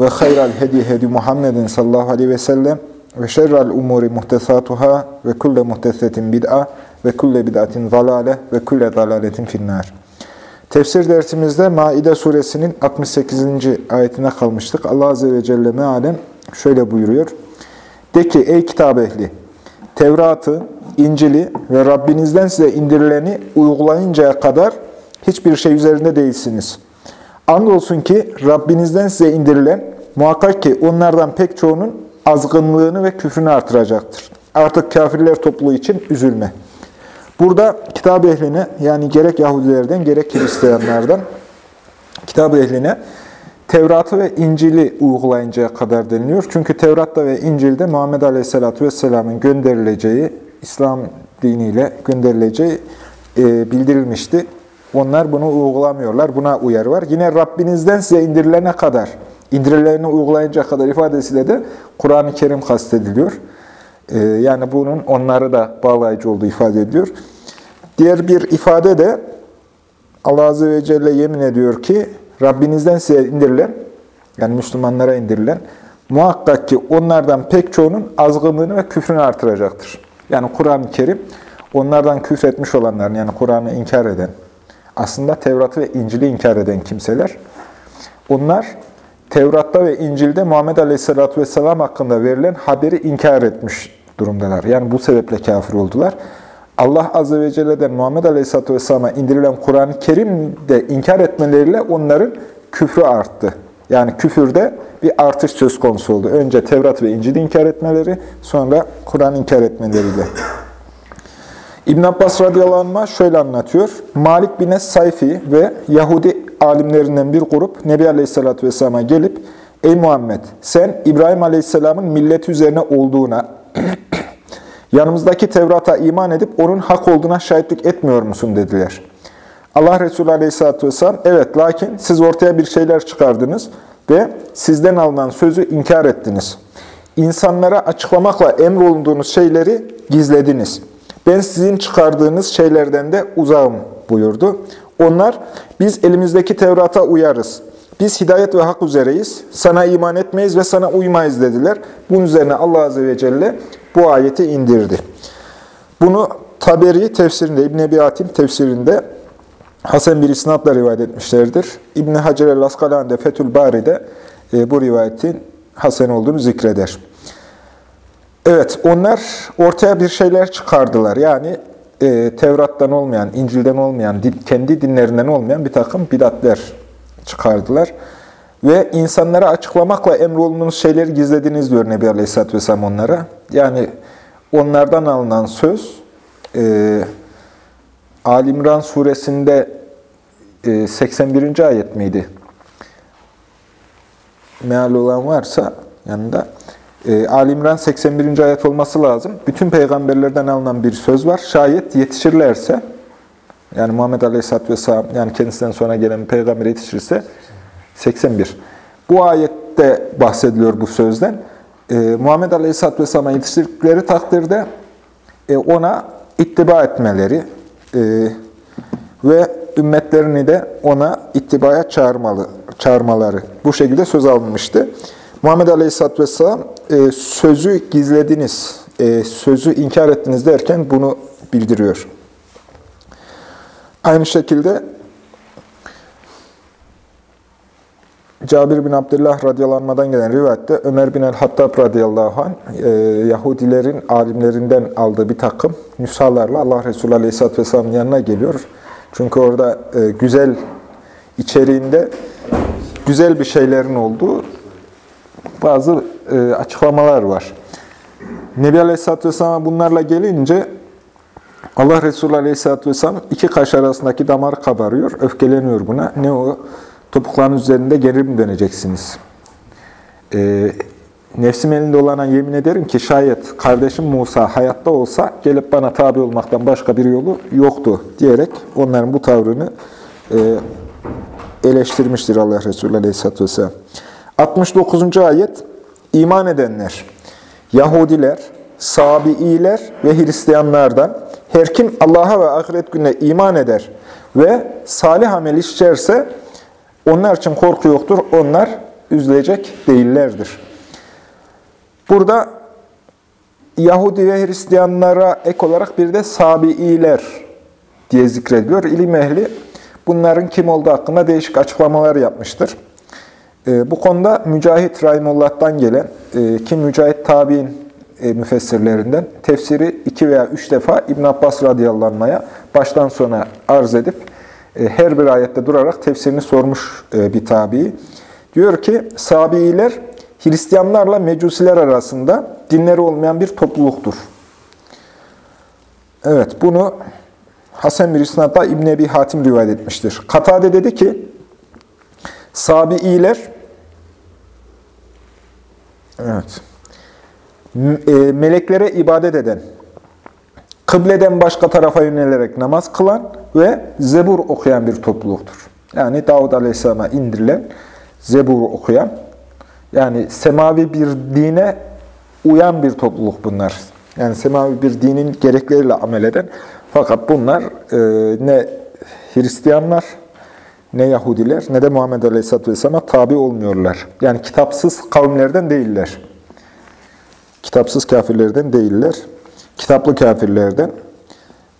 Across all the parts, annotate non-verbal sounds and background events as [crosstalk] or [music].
ve hayral hedi hedi Muhammedin sallallahu aleyhi ve sellem ve şerrel umuri muhtesatuhâ ve kulle muhtesetin bid'a ve kulle bid'atin zalale ve kulle zalaletin finnâr. Tefsir dersimizde Maide suresinin 68. ayetine kalmıştık. Allah Azze ve Celle mealen şöyle buyuruyor. De ki ey kitap ehli, Tevrat'ı, İncil'i ve Rabbinizden size indirileni uygulayıncaya kadar hiçbir şey üzerinde değilsiniz. Andolsun ki Rabbinizden size indirilen muhakkak ki onlardan pek çoğunun azgınlığını ve küfrünü artıracaktır. Artık kafirler topluluğu için üzülme. Burada kitap ehline yani gerek Yahudilerden gerek Hristiyanlardan kitap ehline Tevrat'ı ve İncil'i uygulayıncaya kadar deniliyor. Çünkü Tevrat'ta ve İncil'de Muhammed Aleyhisselatü Vesselam'ın gönderileceği, İslam diniyle gönderileceği e, bildirilmişti. Onlar bunu uygulamıyorlar. Buna uyarı var. Yine Rabbinizden size indirilene kadar, indirileni uygulayınca kadar ifadesiyle de Kur'an-ı Kerim kastediliyor. Ee, yani bunun onları da bağlayıcı olduğu ifade ediyor. Diğer bir ifade de Allah Azze ve Celle yemin ediyor ki Rabbinizden size indirilen, yani Müslümanlara indirilen, muhakkak ki onlardan pek çoğunun azgınlığını ve küfrünü artıracaktır. Yani Kur'an-ı Kerim onlardan küfretmiş olanların, yani Kur'an'ı inkar eden, aslında Tevrat'ı ve İncil'i inkar eden kimseler. Onlar Tevrat'ta ve İncil'de Muhammed Aleyhisselatü Vesselam hakkında verilen haberi inkar etmiş durumdalar. Yani bu sebeple kafir oldular. Allah Azze ve Celle'den Muhammed Aleyhisselatü Vesselam'a indirilen Kur'an-ı Kerim de inkar etmeleriyle onların küfrü arttı. Yani küfürde bir artış söz konusu oldu. Önce Tevrat ve İncil'i inkar etmeleri, sonra Kur'an'ı inkar etmeleriyle. İbn Abbas radıyallahu şöyle anlatıyor. Malik bin Es-Sayfi ve Yahudi alimlerinden bir grup Nebi Aleyhisselatü Vesselam'a gelip Ey Muhammed sen İbrahim Aleyhisselam'ın milleti üzerine olduğuna, [clears throat] yanımızdaki Tevrat'a iman edip onun hak olduğuna şahitlik etmiyor musun dediler. Allah Resulü Aleyhisselatü Vesselam evet lakin siz ortaya bir şeyler çıkardınız ve sizden alınan sözü inkar ettiniz. İnsanlara açıklamakla emrolunduğunuz şeyleri gizlediniz. Ben sizin çıkardığınız şeylerden de uzağım buyurdu. Onlar, biz elimizdeki Tevrat'a uyarız. Biz hidayet ve hak üzereyiz. Sana iman etmeyiz ve sana uymayız dediler. Bunun üzerine Allah Azze ve Celle bu ayeti indirdi. Bunu Taberi tefsirinde, İbn-i Ebi tefsirinde Hasan bir isnatla rivayet etmişlerdir. İbn-i Hacer el-Askalani'de Fethül Bari'de e, bu rivayetin Hasan olduğunu zikreder. Evet, onlar ortaya bir şeyler çıkardılar. Yani e, Tevrat'tan olmayan, İncil'den olmayan, kendi dinlerinden olmayan bir takım bidatler çıkardılar. Ve insanlara açıklamakla emrolunduğunuz şeyleri gizlediniz diyor Nebi Aleyhisselatü Vesselam onlara. Yani onlardan alınan söz, e, Ali İmran suresinde e, 81. ayet miydi? Meal olan varsa yanında. E, Ali İmran 81. ayet olması lazım. Bütün peygamberlerden alınan bir söz var. Şayet yetişirlerse, yani Muhammed Aleyhisselatü Vesselam, yani kendisinden sonra gelen peygamber yetişirse, 81. Bu ayette bahsediliyor bu sözden. E, Muhammed Aleyhisselatü Vesselam'a yetiştirdikleri takdirde e, ona ittiba etmeleri e, ve ümmetlerini de ona ittibaya çağırmalı, çağırmaları. Bu şekilde söz alınmıştı. Muhammed Aleyhisselatü Vesselam e, sözü gizlediniz, e, sözü inkar ettiniz derken bunu bildiriyor. Aynı şekilde Cabir bin Abdullah radyalanmadan gelen rivayette Ömer bin el-Hattab radıyallahu anh e, Yahudilerin alimlerinden aldığı bir takım nüshalarla Allah Resulü aleyhisselatü vesselamın yanına geliyor. Çünkü orada e, güzel içeriğinde güzel bir şeylerin olduğu bazı e, açıklamalar var. Nebi Aleyhisselatü Vesselam bunlarla gelince Allah Resulü Aleyhisselatü Vesselam iki kaş arasındaki damar kabarıyor, öfkeleniyor buna. Ne o? Topukların üzerinde geri mi döneceksiniz? E, nefsim elinde olana yemin ederim ki şayet kardeşim Musa hayatta olsa gelip bana tabi olmaktan başka bir yolu yoktu diyerek onların bu tavrını e, eleştirmiştir Allah Resulü Aleyhisselatü Vesselam. 69. ayet iman edenler, Yahudiler, Sabi'iler ve Hristiyanlardan her kim Allah'a ve ahiret gününe iman eder ve salih amel işlerse onlar için korku yoktur, onlar üzülecek değillerdir. Burada Yahudi ve Hristiyanlara ek olarak bir de Sabi'iler diye zikrediliyor. İlim ehli bunların kim olduğu hakkında değişik açıklamalar yapmıştır. E, bu konuda Mücahit Rahimullah'tan gelen, e, ki Mücahit tabi'in e, müfessirlerinden tefsiri iki veya üç defa İbn Abbas radıyallahu baştan sona arz edip e, her bir ayette durarak tefsirini sormuş bir tabi. Diyor ki, Sabi'iler Hristiyanlarla Mecusiler arasında dinleri olmayan bir topluluktur. Evet, bunu Hasan bir isnatla İbn Ebi Hatim rivayet etmiştir. Katade dedi ki, Sabi'iler evet, e, meleklere ibadet eden, kıbleden başka tarafa yönelerek namaz kılan ve zebur okuyan bir topluluktur. Yani Davud Aleyhisselam'a indirilen zebur okuyan, yani semavi bir dine uyan bir topluluk bunlar. Yani semavi bir dinin gerekleriyle amel eden. Fakat bunlar e, ne Hristiyanlar, ne Yahudiler, ne de Muhammed Aleyhisselatü Vesselam'a tabi olmuyorlar. Yani kitapsız kavimlerden değiller. Kitapsız kafirlerden değiller. Kitaplı kafirlerden.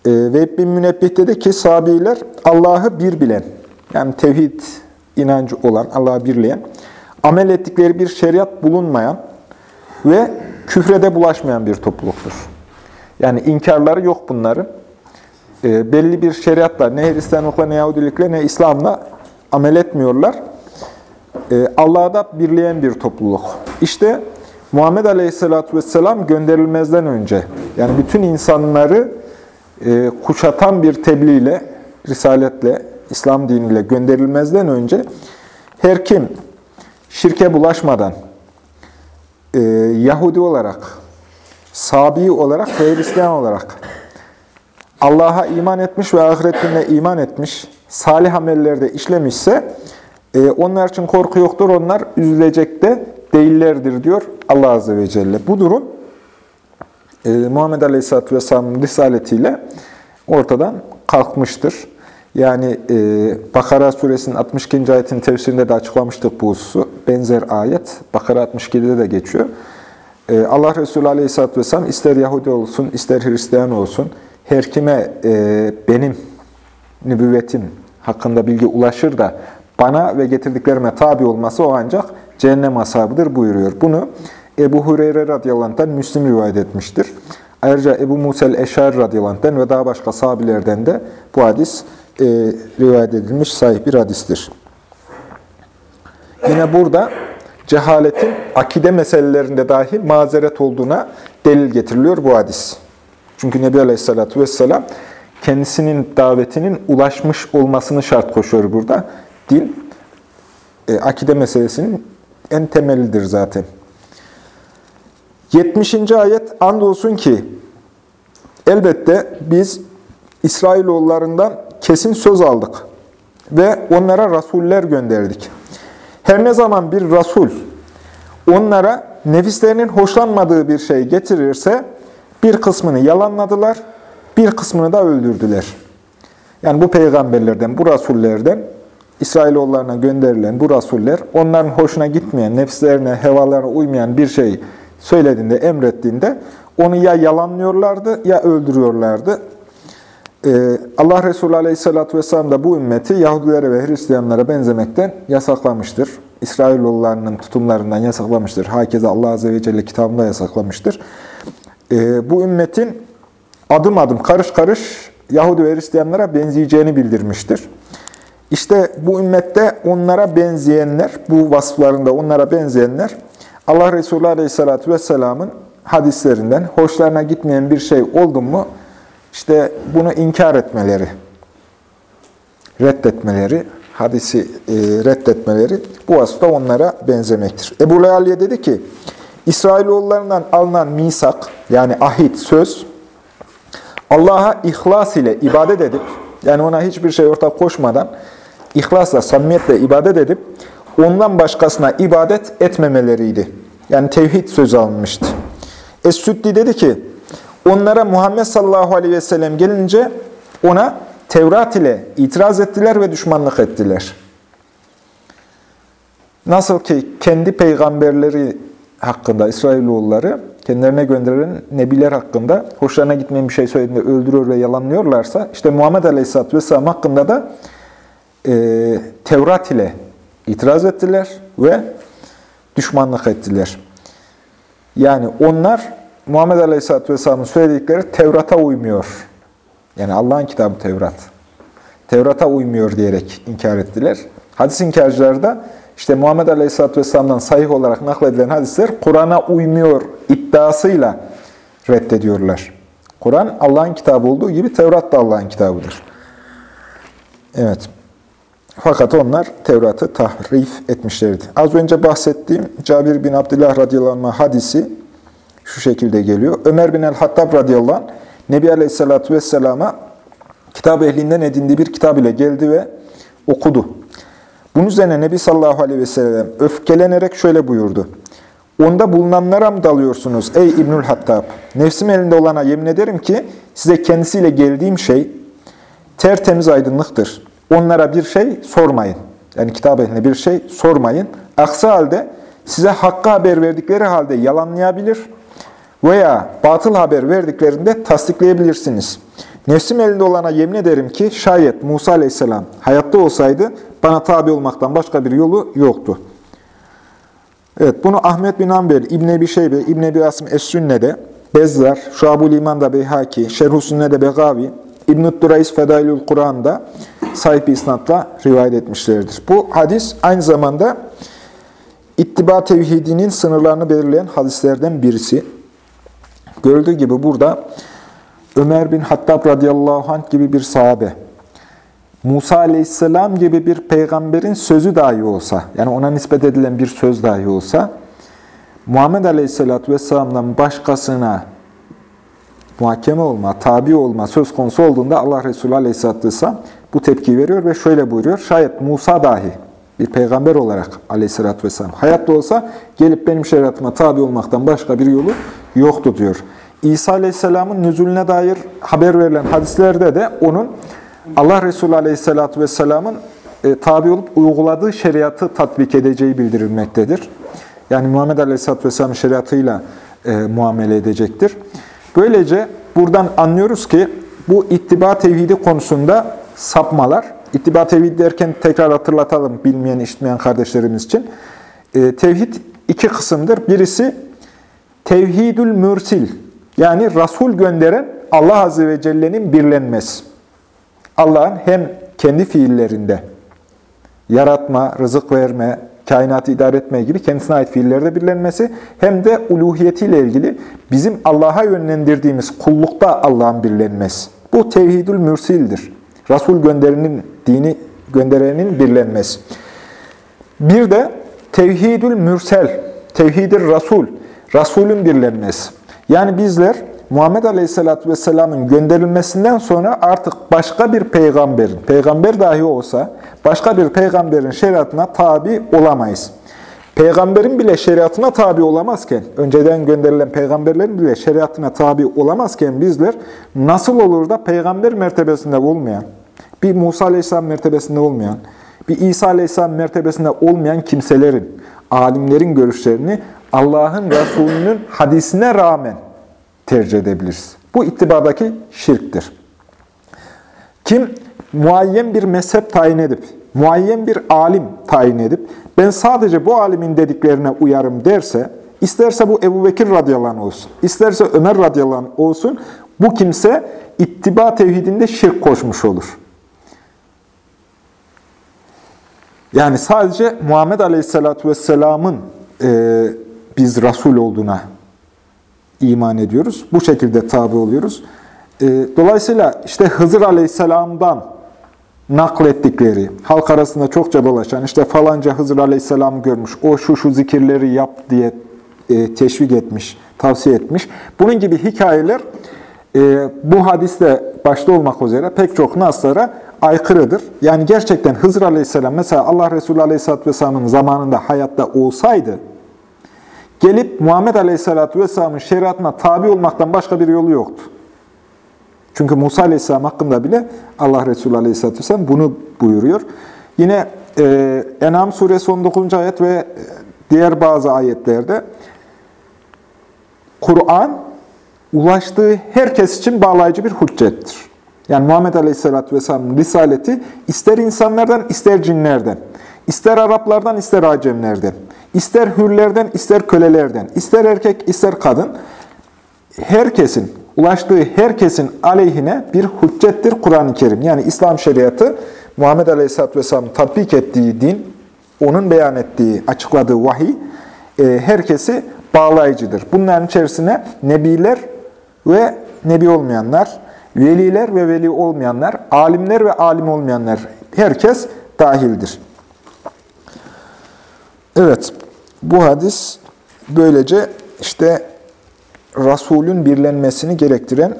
E, ve bin Münebbih dedi ki, Sabiler Allah'ı bir bilen, yani tevhid inancı olan, Allah'ı birleyen, amel ettikleri bir şeriat bulunmayan ve küfrede bulaşmayan bir topluluktur. Yani inkarları yok bunların. E, belli bir şeriat var. Ne Hristiyanlıkla, ne Yahudilikle, ne İslam'la amel etmiyorlar. E, Allah'a da birleyen bir topluluk. İşte Muhammed Aleyhisselatü Vesselam gönderilmezden önce, yani bütün insanları e, kuşatan bir tebliğle, risaletle, İslam diniyle gönderilmezden önce her kim şirke bulaşmadan e, Yahudi olarak, Sabi olarak ve Hristiyan olarak Allah'a iman etmiş ve ahiret gününe iman etmiş, salih amellerde işlemişse e, onlar için korku yoktur, onlar üzülecek de değillerdir diyor Allah Azze ve Celle. Bu durum e, Muhammed Aleyhisselatü Vesselam'ın risaletiyle ortadan kalkmıştır. Yani e, Bakara suresinin 62. ayetin tefsirinde de açıklamıştık bu hususu. Benzer ayet Bakara 62'de de geçiyor. E, Allah Resulü Aleyhisselatü Vesselam ister Yahudi olsun, ister Hristiyan olsun, her kime e, benim nübüvvetim hakkında bilgi ulaşır da bana ve getirdiklerime tabi olması o ancak cehennem ashabıdır buyuruyor. Bunu Ebu Hureyre radıyallahu anh'tan Müslim rivayet etmiştir. Ayrıca Ebu Musel Eşar radıyallahu ve daha başka sahabilerden de bu hadis e, rivayet edilmiş sahih bir hadistir. Yine burada cehaletin akide meselelerinde dahi mazeret olduğuna delil getiriliyor bu hadis. Çünkü Nebi Aleyhisselatü Vesselam kendisinin davetinin ulaşmış olmasını şart koşuyor burada. Din, e, akide meselesinin en temelidir zaten. 70. ayet andolsun ki elbette biz İsrailoğullarından kesin söz aldık ve onlara rasuller gönderdik. Her ne zaman bir rasul onlara nefislerinin hoşlanmadığı bir şey getirirse bir kısmını yalanladılar, bir kısmını da öldürdüler. Yani bu peygamberlerden, bu rasullerden İsrailoğullarına gönderilen bu rasuller onların hoşuna gitmeyen, nefislerine, hevalarına uymayan bir şey söylediğinde, emrettiğinde onu ya yalanlıyorlardı ya öldürüyorlardı. Ee, Allah Resulü Aleyhisselatü Vesselam da bu ümmeti Yahudilere ve Hristiyanlara benzemekten yasaklamıştır. İsrailoğullarının tutumlarından yasaklamıştır. Hakeza Allah Azze ve Celle kitabında yasaklamıştır. Ee, bu ümmetin adım adım, karış karış Yahudi ve Hristiyanlara benzeyeceğini bildirmiştir. İşte bu ümmette onlara benzeyenler, bu vasıflarında onlara benzeyenler, Allah Resulü Aleyhisselatü Vesselam'ın hadislerinden hoşlarına gitmeyen bir şey oldu mu, işte bunu inkar etmeleri, reddetmeleri, hadisi e, reddetmeleri bu vasıfta onlara benzemektir. Ebu Lealye dedi ki, İsrailoğullarından alınan misak, yani ahit, söz, Allah'a ihlas ile ibadet edip, yani ona hiçbir şey ortak koşmadan, ihlasla, samimiyetle ibadet edip, ondan başkasına ibadet etmemeleriydi. Yani tevhid sözü alınmıştı. Es-Süddi dedi ki, onlara Muhammed sallallahu aleyhi ve sellem gelince ona Tevrat ile itiraz ettiler ve düşmanlık ettiler. Nasıl ki kendi peygamberleri hakkında İsrailoğulları kendilerine gönderilen nebiler hakkında hoşlarına gitmeyen bir şey söylediğinde öldürüyor ve yalanlıyorlarsa işte Muhammed Aleyhisselatü Vesselam hakkında da e, Tevrat ile itiraz ettiler ve düşmanlık ettiler. Yani onlar Muhammed Aleyhisselatü Vesselam'ın söyledikleri Tevrat'a uymuyor. Yani Allah'ın kitabı Tevrat. Tevrat'a uymuyor diyerek inkar ettiler. Hadis inkarcıları da işte Muhammed Aleyhisselatü Vesselam'dan sahih olarak nakledilen hadisler Kur'an'a uymuyor iddiasıyla reddediyorlar. Kur'an Allah'ın kitabı olduğu gibi Tevrat da Allah'ın kitabıdır. Evet. Fakat onlar Tevrat'ı tahrif etmişlerdi. Az önce bahsettiğim Cabir bin Abdullah radıyallahu hadisi şu şekilde geliyor. Ömer bin el-Hattab radıyallahu anh Nebi Aleyhisselatü Vesselam'a kitap ehlinden edindiği bir kitap ile geldi ve okudu. Bunun üzerine Nebi sallallahu aleyhi ve sellem öfkelenerek şöyle buyurdu. Onda bulunanlara mı dalıyorsunuz ey İbnül Hattab? Nefsim elinde olana yemin ederim ki size kendisiyle geldiğim şey tertemiz aydınlıktır. Onlara bir şey sormayın. Yani kitap ehline bir şey sormayın. Aksi halde size hakkı haber verdikleri halde yalanlayabilir veya batıl haber verdiklerinde tasdikleyebilirsiniz. Nefsim elinde olana yemin ederim ki şayet Musa aleyhisselam hayatta olsaydı bana tabi olmaktan başka bir yolu yoktu. Evet, bunu Ahmet bin Ambel, İbn Ebi Şeybe, İbn Ebi Asım Es-Sünne'de, Bezzar, Şuab-ül İman'da Beyhaki, Şerh-ü Sünne'de Begavi, İbn-i Durays Fedailül Kur'an'da sahip isnatla rivayet etmişlerdir. Bu hadis aynı zamanda ittiba tevhidinin sınırlarını belirleyen hadislerden birisi. Gördüğü gibi burada Ömer bin Hattab radıyallahu anh gibi bir sahabe, Musa aleyhisselam gibi bir peygamberin sözü dahi olsa, yani ona nispet edilen bir söz dahi olsa, Muhammed aleyhisselatü vesselam'dan başkasına muhakeme olma, tabi olma söz konusu olduğunda Allah Resulü aleyhisselatü vesselam bu tepki veriyor ve şöyle buyuruyor. Şayet Musa dahi bir peygamber olarak aleyhissalatü vesselam hayatta olsa gelip benim şeriatıma tabi olmaktan başka bir yolu yoktu diyor. İsa aleyhisselamın nüzulüne dair haber verilen hadislerde de onun Allah Resulü aleyhissalatü vesselamın e, tabi olup uyguladığı şeriatı tatbik edeceği bildirilmektedir. Yani Muhammed aleyhissalatü vesselam şeriatıyla e, muamele edecektir. Böylece buradan anlıyoruz ki bu ittiba tevhidi konusunda sapmalar, ittiba tevhid derken tekrar hatırlatalım bilmeyen, işitmeyen kardeşlerimiz için. E, tevhid iki kısımdır. Birisi tevhidül mürsil, yani Rasul gönderen Allah Azze ve Celle'nin birlenmesi. Allah'ın hem kendi fiillerinde yaratma, rızık verme, kainatı idare etme gibi kendisine ait fiillerde birlenmesi hem de uluhiyetiyle ilgili bizim Allah'a yönlendirdiğimiz kullukta Allah'ın birlenmesi. Bu tevhidül mürsildir. Rasul gönderinin, dini gönderenin birlenmesi. Bir de tevhidül mürsel, tevhidir Rasul, Rasulün birlenmesi. Yani bizler Muhammed Aleyhisselatü Vesselam'ın gönderilmesinden sonra artık başka bir peygamberin, peygamber dahi olsa başka bir peygamberin şeriatına tabi olamayız. Peygamberin bile şeriatına tabi olamazken, önceden gönderilen peygamberlerin bile şeriatına tabi olamazken bizler nasıl olur da peygamber mertebesinde olmayan, bir Musa Aleyhisselam mertebesinde olmayan, bir İsa Aleyhisselam mertebesinde olmayan kimselerin, alimlerin görüşlerini Allah'ın Resulü'nün hadisine rağmen tercih edebiliriz. Bu ittibadaki şirktir. Kim muayyen bir mezhep tayin edip, muayyen bir alim tayin edip, ben sadece bu alimin dediklerine uyarım derse, isterse bu Ebu Bekir radıyallahu olsun, isterse Ömer radıyallahu olsun, bu kimse ittiba tevhidinde şirk koşmuş olur. Yani sadece Muhammed Aleyhisselatü Vesselam'ın e, biz Resul olduğuna iman ediyoruz. Bu şekilde tabi oluyoruz. E, dolayısıyla işte Hızır Aleyhisselam'dan naklettikleri, halk arasında çokça dolaşan, işte falanca Hızır Aleyhisselam görmüş, o şu şu zikirleri yap diye e, teşvik etmiş, tavsiye etmiş. Bunun gibi hikayeler e, bu hadiste başta olmak üzere pek çok naslara aykırıdır. Yani gerçekten Hızır Aleyhisselam mesela Allah Resulü Aleyhisselatü Vesselam'ın zamanında hayatta olsaydı gelip Muhammed Aleyhisselatü Vesselam'ın şeriatına tabi olmaktan başka bir yolu yoktu. Çünkü Musa Aleyhisselam hakkında bile Allah Resulü Aleyhisselatü Vesselam bunu buyuruyor. Yine e, En'am suresi 19. ayet ve diğer bazı ayetlerde Kur'an ulaştığı herkes için bağlayıcı bir hüccettir. Yani Muhammed Aleyhisselatü Vesselam'ın risaleti ister insanlardan ister cinlerden, ister Araplardan ister Acemlerden, ister hürlerden ister kölelerden, ister erkek ister kadın, herkesin, ulaştığı herkesin aleyhine bir hüccettir Kur'an-ı Kerim. Yani İslam şeriatı Muhammed Aleyhisselatü Vesselam'ın tatbik ettiği din, onun beyan ettiği, açıkladığı vahiy, e, herkesi bağlayıcıdır. Bunların içerisine nebiler ve nebi olmayanlar, veliler ve veli olmayanlar, alimler ve alim olmayanlar, herkes dahildir. Evet, bu hadis böylece işte Resulün birlenmesini gerektiren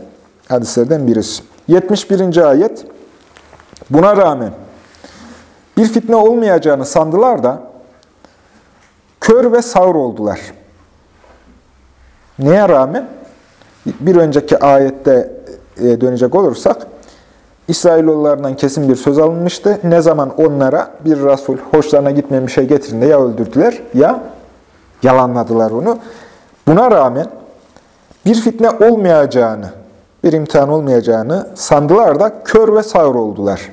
hadislerden birisi. 71. ayet, buna rağmen bir fitne olmayacağını sandılar da kör ve sağır oldular. Neye rağmen? Bir önceki ayette e, dönecek olursak, İsrailoğullarından kesin bir söz alınmıştı. Ne zaman onlara bir Resul hoşlarına gitmeyen bir şey getirinde ya öldürdüler ya yalanladılar onu. Buna rağmen bir fitne olmayacağını, bir imtihan olmayacağını sandılar da kör ve sağır oldular.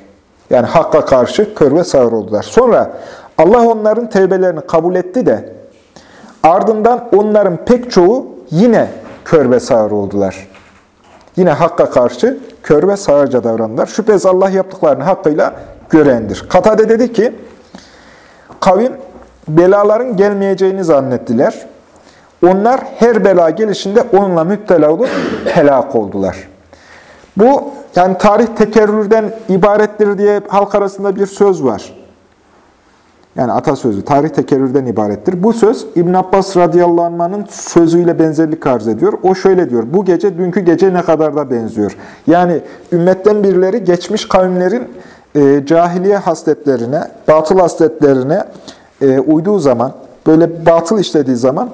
Yani hakka karşı kör ve sağır oldular. Sonra Allah onların tevbelerini kabul etti de ardından onların pek çoğu yine kör ve sağır oldular. Yine hakka karşı kör ve sağırca davrandılar. Şüphesiz Allah yaptıklarını hakkıyla görendir. Katade dedi ki, kavim belaların gelmeyeceğini zannettiler. Onlar her bela gelişinde onunla müptela olup helak oldular. Bu yani tarih tekerrürden ibarettir diye halk arasında bir söz var. Yani atasözü, tarih tekerrürden ibarettir. Bu söz İbn Abbas radıyallahu anh'ın sözüyle benzerlik arz ediyor. O şöyle diyor, bu gece dünkü gece ne kadar da benziyor. Yani ümmetten birileri geçmiş kavimlerin e, cahiliye hasletlerine, batıl hasletlerine e, uyduğu zaman, böyle batıl işlediği zaman,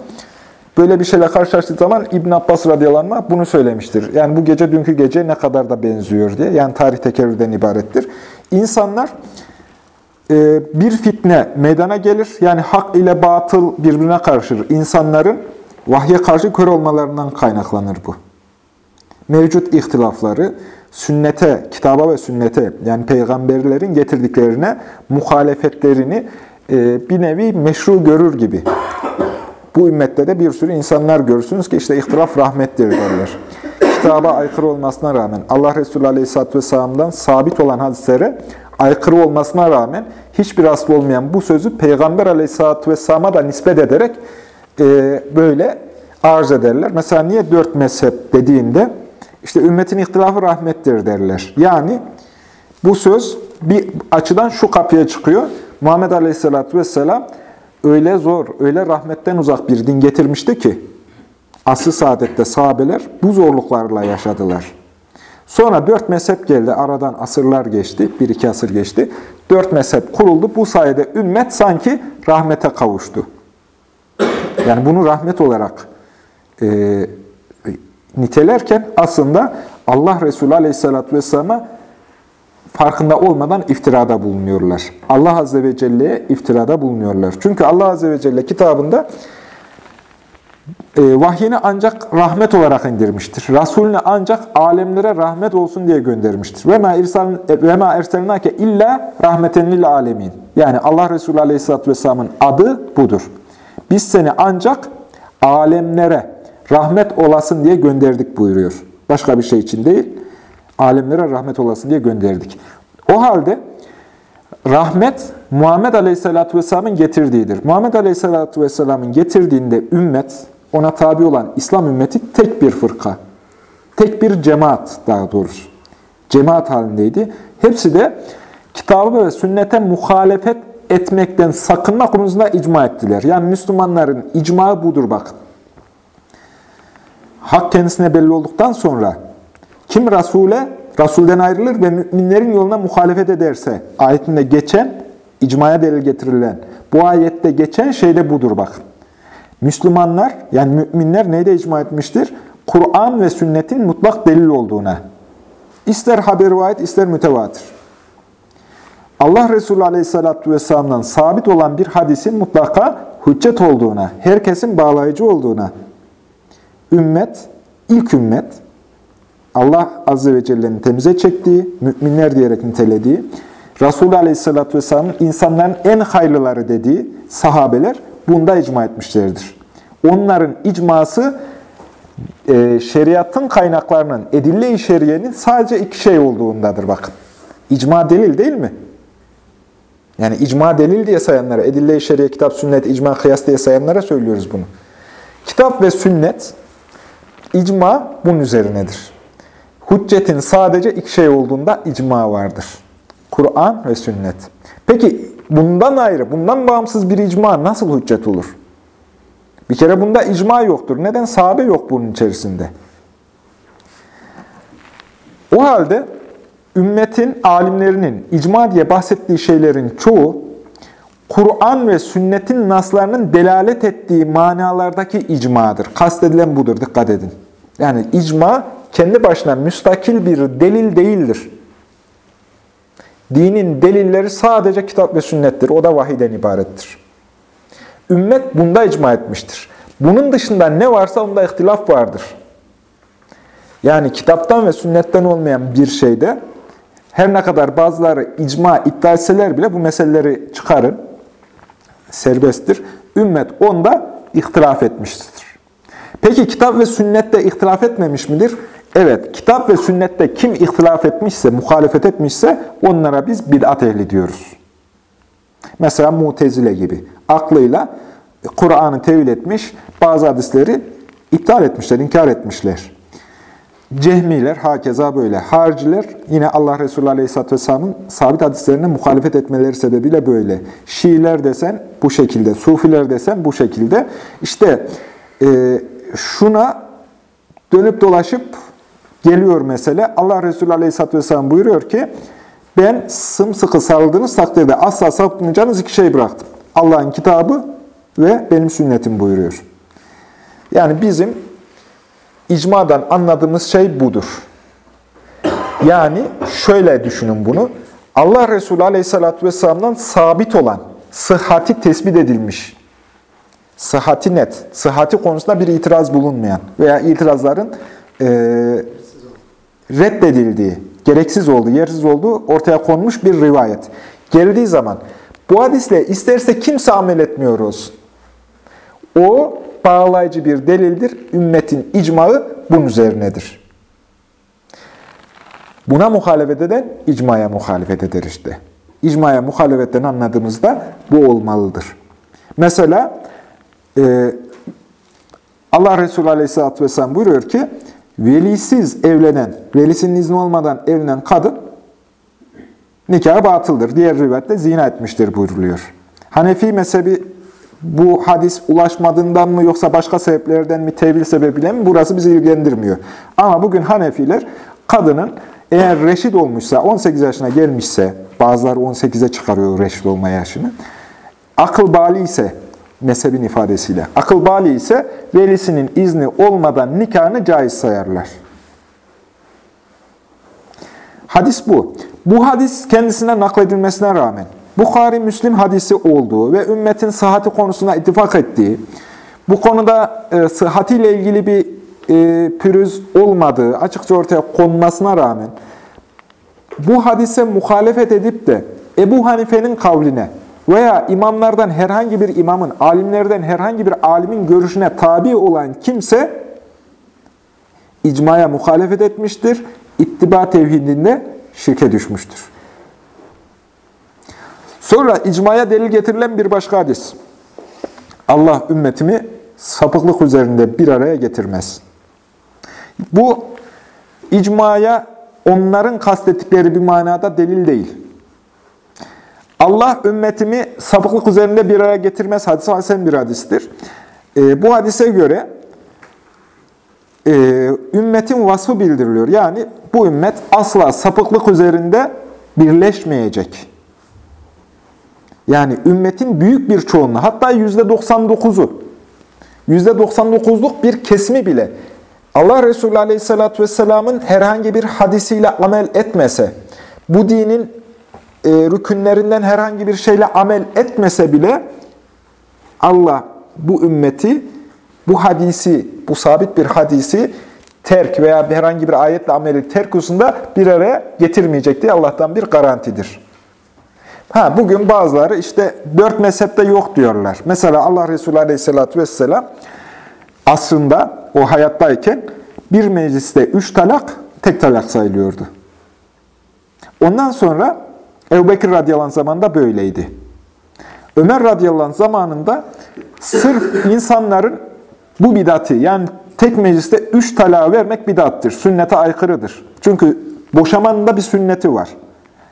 böyle bir şeyle karşılaştığı zaman İbn Abbas radıyallahu anh bunu söylemiştir. Yani bu gece dünkü gece ne kadar da benziyor diye. Yani tarih tekerrürden ibarettir. İnsanlar bir fitne meydana gelir. Yani hak ile batıl birbirine karışır. İnsanların vahye karşı kör olmalarından kaynaklanır bu. Mevcut ihtilafları sünnete, kitaba ve sünnete yani peygamberlerin getirdiklerine muhalefetlerini e, bir nevi meşru görür gibi. Bu ümmette de bir sürü insanlar görürsünüz ki işte ihtilaf rahmettir derler. Kitaba aykırı olmasına rağmen Allah Resulü Aleyhisselatü Vesselam'dan sabit olan hadislere aykırı olmasına rağmen hiçbir aslı olmayan bu sözü Peygamber aleyhissalatü vesselama da nispet ederek e, böyle arz ederler. Mesela niye dört mezhep dediğinde işte ümmetin ihtilafı rahmettir derler. Yani bu söz bir açıdan şu kapıya çıkıyor. Muhammed aleyhissalatü vesselam öyle zor, öyle rahmetten uzak bir din getirmişti ki asıl saadette sahabeler bu zorluklarla yaşadılar. Sonra dört mezhep geldi. Aradan asırlar geçti. Bir iki asır geçti. Dört mezhep kuruldu. Bu sayede ümmet sanki rahmete kavuştu. Yani bunu rahmet olarak e, nitelerken aslında Allah Resulü Aleyhisselatü Vesselam'a farkında olmadan iftirada bulunuyorlar. Allah Azze ve Celle'ye iftirada bulunuyorlar. Çünkü Allah Azze ve Celle kitabında e, vahyini ancak rahmet olarak indirmiştir. Resulüne ancak alemlere rahmet olsun diye göndermiştir. Ve ma ve ma erselnake illa rahmeten lil alemin. Yani Allah Resulü Aleyhisselatü Vesselam'ın adı budur. Biz seni ancak alemlere rahmet olasın diye gönderdik buyuruyor. Başka bir şey için değil. Alemlere rahmet olasın diye gönderdik. O halde rahmet Muhammed Aleyhisselatü Vesselam'ın getirdiğidir. Muhammed Aleyhisselatü Vesselam'ın getirdiğinde ümmet, ona tabi olan İslam ümmeti tek bir fırka. Tek bir cemaat daha doğrusu. Cemaat halindeydi. Hepsi de kitabı ve sünnete muhalefet etmekten sakınma konusunda icma ettiler. Yani Müslümanların icma budur bakın. hak kendisine belli olduktan sonra kim Resul'e, Resul'den ayrılır ve müminlerin yoluna muhalefet ederse, ayetinde geçen, icmaya delil getirilen, bu ayette geçen şey de budur bakın. Müslümanlar, yani müminler neyde icma etmiştir? Kur'an ve sünnetin mutlak delil olduğuna. İster haber rivayet, ister mütevatir. Allah Resulü Aleyhisselatü Vesselam'dan sabit olan bir hadisin mutlaka hüccet olduğuna, herkesin bağlayıcı olduğuna, ümmet, ilk ümmet, Allah Azze ve Celle'nin temize çektiği, müminler diyerek nitelediği, Resulü Aleyhisselatü Vesselam'ın insanların en hayırlıları dediği sahabeler bunda icma etmişlerdir. Onların icması e, şeriatın kaynaklarının, edille-i şeriyenin sadece iki şey olduğundadır bakın. İcma delil değil mi? Yani icma delil diye sayanlara, edille-i şeriye, kitap, sünnet, icma, kıyas diye sayanlara söylüyoruz bunu. Kitap ve sünnet, icma bunun üzerinedir. Hüccetin sadece iki şey olduğunda icma vardır. Kur'an ve sünnet. Peki bundan ayrı, bundan bağımsız bir icma nasıl hüccet olur? Bir kere bunda icma yoktur. Neden? Sahabe yok bunun içerisinde. O halde ümmetin alimlerinin icma diye bahsettiği şeylerin çoğu Kur'an ve sünnetin naslarının delalet ettiği manalardaki icmadır. Kastedilen budur, dikkat edin. Yani icma kendi başına müstakil bir delil değildir. Dinin delilleri sadece kitap ve sünnettir. O da vahiden ibarettir. Ümmet bunda icma etmiştir. Bunun dışında ne varsa onda ihtilaf vardır. Yani kitaptan ve sünnetten olmayan bir şeyde her ne kadar bazıları icma iddia etseler bile bu meseleleri çıkarın. Serbesttir. Ümmet onda ihtilaf etmiştir. Peki kitap ve sünnette ihtilaf etmemiş midir? Evet, kitap ve sünnette kim ihtilaf etmişse, muhalefet etmişse onlara biz bid'at ehli diyoruz. Mesela Mutezile gibi. Aklıyla Kur'an'ı tevil etmiş, bazı hadisleri iptal etmişler, inkar etmişler. Cehmiler hakeza böyle. Hariciler yine Allah Resulü Aleyhisselatü Vesselam'ın sabit hadislerine muhalefet etmeleri sebebiyle böyle. Şiiler desen bu şekilde, Sufiler desen bu şekilde. İşte e, şuna dönüp dolaşıp geliyor mesele. Allah Resulü Aleyhisselatü Vesselam buyuruyor ki, ben sımsıkı sarıldığınız takdirde asla sapmayacağınız iki şey bıraktım. Allah'ın kitabı ve benim sünnetim buyuruyor. Yani bizim icmadan anladığımız şey budur. Yani şöyle düşünün bunu. Allah Resulü Aleyhisselatü Vesselam'dan sabit olan, sıhhati tespit edilmiş, sıhhati net, sıhhati konusunda bir itiraz bulunmayan veya itirazların e, reddedildiği, gereksiz olduğu, yersiz olduğu ortaya konmuş bir rivayet. Geldiği zaman bu hadisle isterse kimse amel etmiyor olsun. O bağlayıcı bir delildir. Ümmetin icmağı bunun üzerinedir. Buna muhalefet eden icmaya muhalefet eder işte. İcmaya muhalefetten anladığımızda bu olmalıdır. Mesela e, Allah Resulü Aleyhisselatü Vesselam buyuruyor ki, velisiz evlenen, velisinin izni olmadan evlenen kadın nikahı batıldır. Diğer rivayette zina etmiştir buyruluyor. Hanefi mezhebi bu hadis ulaşmadığından mı yoksa başka sebeplerden mi, tevil sebebiyle mi burası bizi ilgilendirmiyor. Ama bugün Hanefiler kadının eğer reşit olmuşsa, 18 yaşına gelmişse, bazıları 18'e çıkarıyor reşit olma yaşını, akıl bali ise, mezhebin ifadesiyle, akıl bali ise velisinin izni olmadan nikahını caiz sayarlar. Hadis bu. Bu hadis kendisine nakledilmesine rağmen, Bukhari Müslim hadisi olduğu ve ümmetin sıhhati konusuna ittifak ettiği, bu konuda e, sıhhatiyle ilgili bir e, pürüz olmadığı açıkça ortaya konmasına rağmen, bu hadise muhalefet edip de Ebu Hanife'nin kavline veya imamlardan herhangi bir imamın, alimlerden herhangi bir alimin görüşüne tabi olan kimse icmaya muhalefet etmiştir. İttiba tevhidinde şirke düşmüştür. Sonra icmaya delil getirilen bir başka hadis. Allah ümmetimi sapıklık üzerinde bir araya getirmez. Bu icmaya onların kastettikleri bir manada delil değil. Allah ümmetimi sapıklık üzerinde bir araya getirmez hadisi hasen bir hadistir. E, bu hadise göre e, ümmetin vasfı bildiriliyor. Yani bu ümmet asla sapıklık üzerinde birleşmeyecek. Yani ümmetin büyük bir çoğunluğu, hatta %99'u, %99'luk bir kesimi bile Allah Resulü Aleyhisselatü Vesselam'ın herhangi bir hadisiyle amel etmese, bu dinin e, rükünlerinden herhangi bir şeyle amel etmese bile Allah bu ümmeti, bu hadisi, bu sabit bir hadisi terk veya herhangi bir ayetle ameli terk hususunda bir araya getirmeyecek diye Allah'tan bir garantidir. Ha, bugün bazıları işte dört mezhepte yok diyorlar. Mesela Allah Resulü Aleyhisselatü Vesselam asrında, o hayattayken bir mecliste üç talak, tek talak sayılıyordu. Ondan sonra Ebu Bekir radıyallahu anh zamanında böyleydi. Ömer radıyallahu zamanında sırf insanların bu bidatı, yani tek mecliste üç talağı vermek bidattır, sünnete aykırıdır. Çünkü boşamanın da bir sünneti var.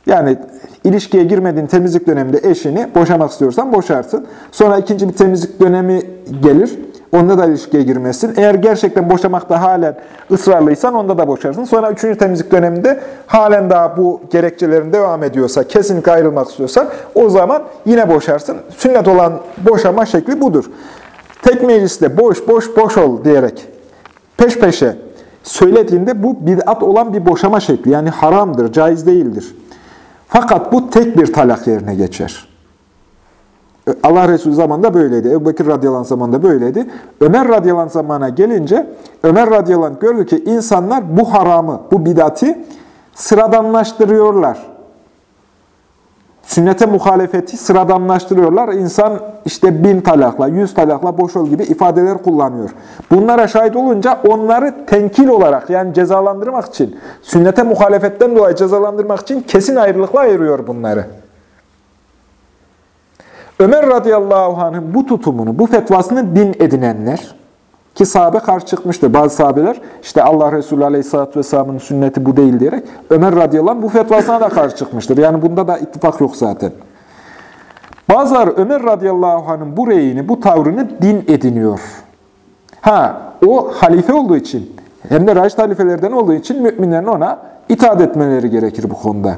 Yani ilişkiye girmediğin temizlik döneminde eşini boşamak istiyorsan boşarsın. Sonra ikinci bir temizlik dönemi gelir. Onda da ilişkiye girmesin. Eğer gerçekten boşamakta halen ısrarlıysan onda da boşarsın. Sonra üçüncü temizlik döneminde halen daha bu gerekçelerin devam ediyorsa, kesinlikle ayrılmak istiyorsan o zaman yine boşarsın. Sünnet olan boşama şekli budur. Tek mecliste boş, boş, boş ol diyerek peş peşe söylediğinde bu bid'at olan bir boşama şekli. Yani haramdır, caiz değildir. Fakat bu tek bir talak yerine geçer. Allah Resulü zamanında böyleydi. Ebu Bekir radıyallahu anh zamanında böyleydi. Ömer radıyallahu anh zamana gelince Ömer radıyallahu anh gördü ki insanlar bu haramı, bu bidati sıradanlaştırıyorlar. Sünnete muhalefeti sıradanlaştırıyorlar. İnsan işte bin talakla, yüz talakla boş ol gibi ifadeler kullanıyor. Bunlara şahit olunca onları tenkil olarak yani cezalandırmak için, sünnete muhalefetten dolayı cezalandırmak için kesin ayrılıkla ayırıyor bunları. Ömer radıyallahu anh'ın bu tutumunu, bu fetvasını din edinenler, ki sahabe karşı çıkmıştır. Bazı sahabeler işte Allah Resulü Aleyhisselatü Vesselam'ın sünneti bu değil diyerek Ömer radıyallahu anh bu fetvasına da karşı çıkmıştır. Yani bunda da ittifak yok zaten. Bazıları Ömer radıyallahu anh'ın bu reyini, bu tavrını din ediniyor. Ha, o halife olduğu için, hem de Raşid halifelerden olduğu için müminlerin ona itaat etmeleri gerekir bu konuda.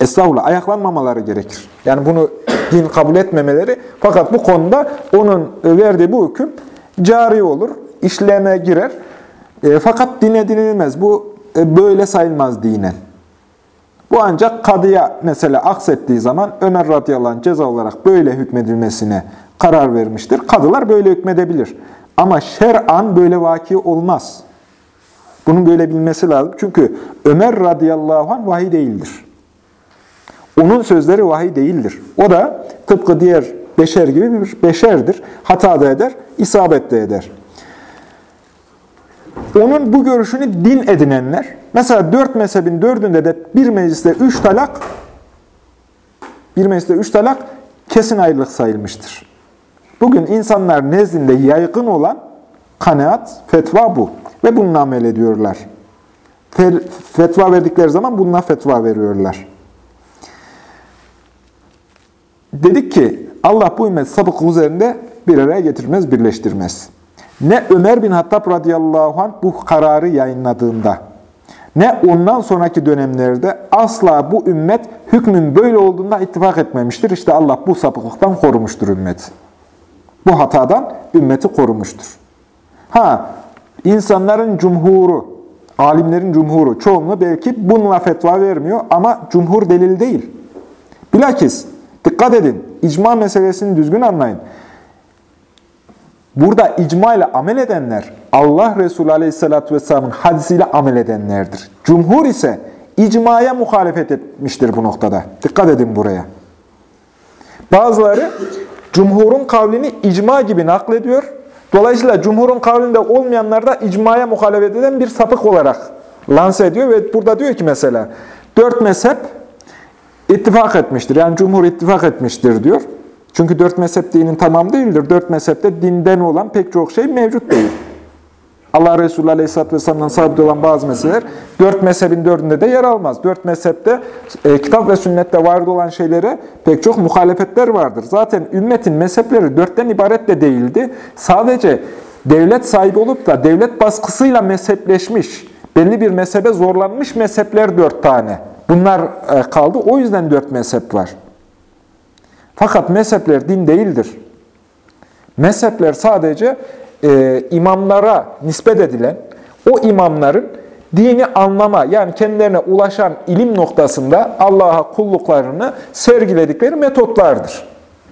Estağfurullah, ayaklanmamaları gerekir. Yani bunu din kabul etmemeleri, fakat bu konuda onun verdiği bu hüküm cari olur, işleme girer. E, fakat din edinilmez. Bu e, böyle sayılmaz dinen. Bu ancak kadıya mesela aksettiği zaman Ömer radıyallahu anh ceza olarak böyle hükmedilmesine karar vermiştir. Kadılar böyle hükmedebilir. Ama şer'an böyle vaki olmaz. Bunun böyle bilmesi lazım. Çünkü Ömer radıyallahu anh vahiy değildir. Onun sözleri vahiy değildir. O da tıpkı diğer beşer gibi bir beşerdir. Hata da eder, isabet de eder. Onun bu görüşünü din edinenler, mesela dört mezhebin dördünde de bir mecliste üç talak, bir mecliste üç talak kesin ayrılık sayılmıştır. Bugün insanlar nezdinde yaygın olan kanaat, fetva bu. Ve bununla amel ediyorlar. Fetva verdikleri zaman bununla fetva veriyorlar. Dedik ki Allah bu ümmet sapık üzerinde bir araya getirmez, birleştirmez. Ne Ömer bin Hattab radıyallahu anh bu kararı yayınladığında, ne ondan sonraki dönemlerde asla bu ümmet hükmün böyle olduğunda ittifak etmemiştir. İşte Allah bu sapıklıktan korumuştur ümmet. Bu hatadan ümmeti korumuştur. Ha, insanların cumhuru, alimlerin cumhuru, çoğunluğu belki bununla fetva vermiyor ama cumhur delil değil. Bilakis Dikkat edin, icma meselesini düzgün anlayın. Burada icma ile amel edenler, Allah Resulü Aleyhisselatü Vesselam'ın hadisiyle amel edenlerdir. Cumhur ise icmaya muhalefet etmiştir bu noktada. Dikkat edin buraya. Bazıları cumhurun kavlini icma gibi naklediyor. Dolayısıyla cumhurun kavlinde olmayanlar da icmaya muhalefet eden bir sapık olarak lanse ediyor ve burada diyor ki mesela dört mezhep ittifak etmiştir. Yani cumhur ittifak etmiştir diyor. Çünkü dört mezhep dinin tamam değildir. Dört mezhepte dinden olan pek çok şey mevcut değil. Allah Resulü Aleyhisselatü Vesselam'dan sabit olan bazı meseleler dört mezhebin dördünde de yer almaz. Dört mezhepte e, kitap ve sünnette vardı olan şeylere pek çok muhalefetler vardır. Zaten ümmetin mezhepleri dörtten ibaret de değildi. Sadece devlet sahibi olup da devlet baskısıyla mezhepleşmiş, belli bir mezhebe zorlanmış mezhepler dört tane. Bunlar e, kaldı. O yüzden dört mezhep var. Fakat mezhepler din değildir. Mezhepler sadece e, imamlara nispet edilen, o imamların dini anlama, yani kendilerine ulaşan ilim noktasında Allah'a kulluklarını sergiledikleri metotlardır.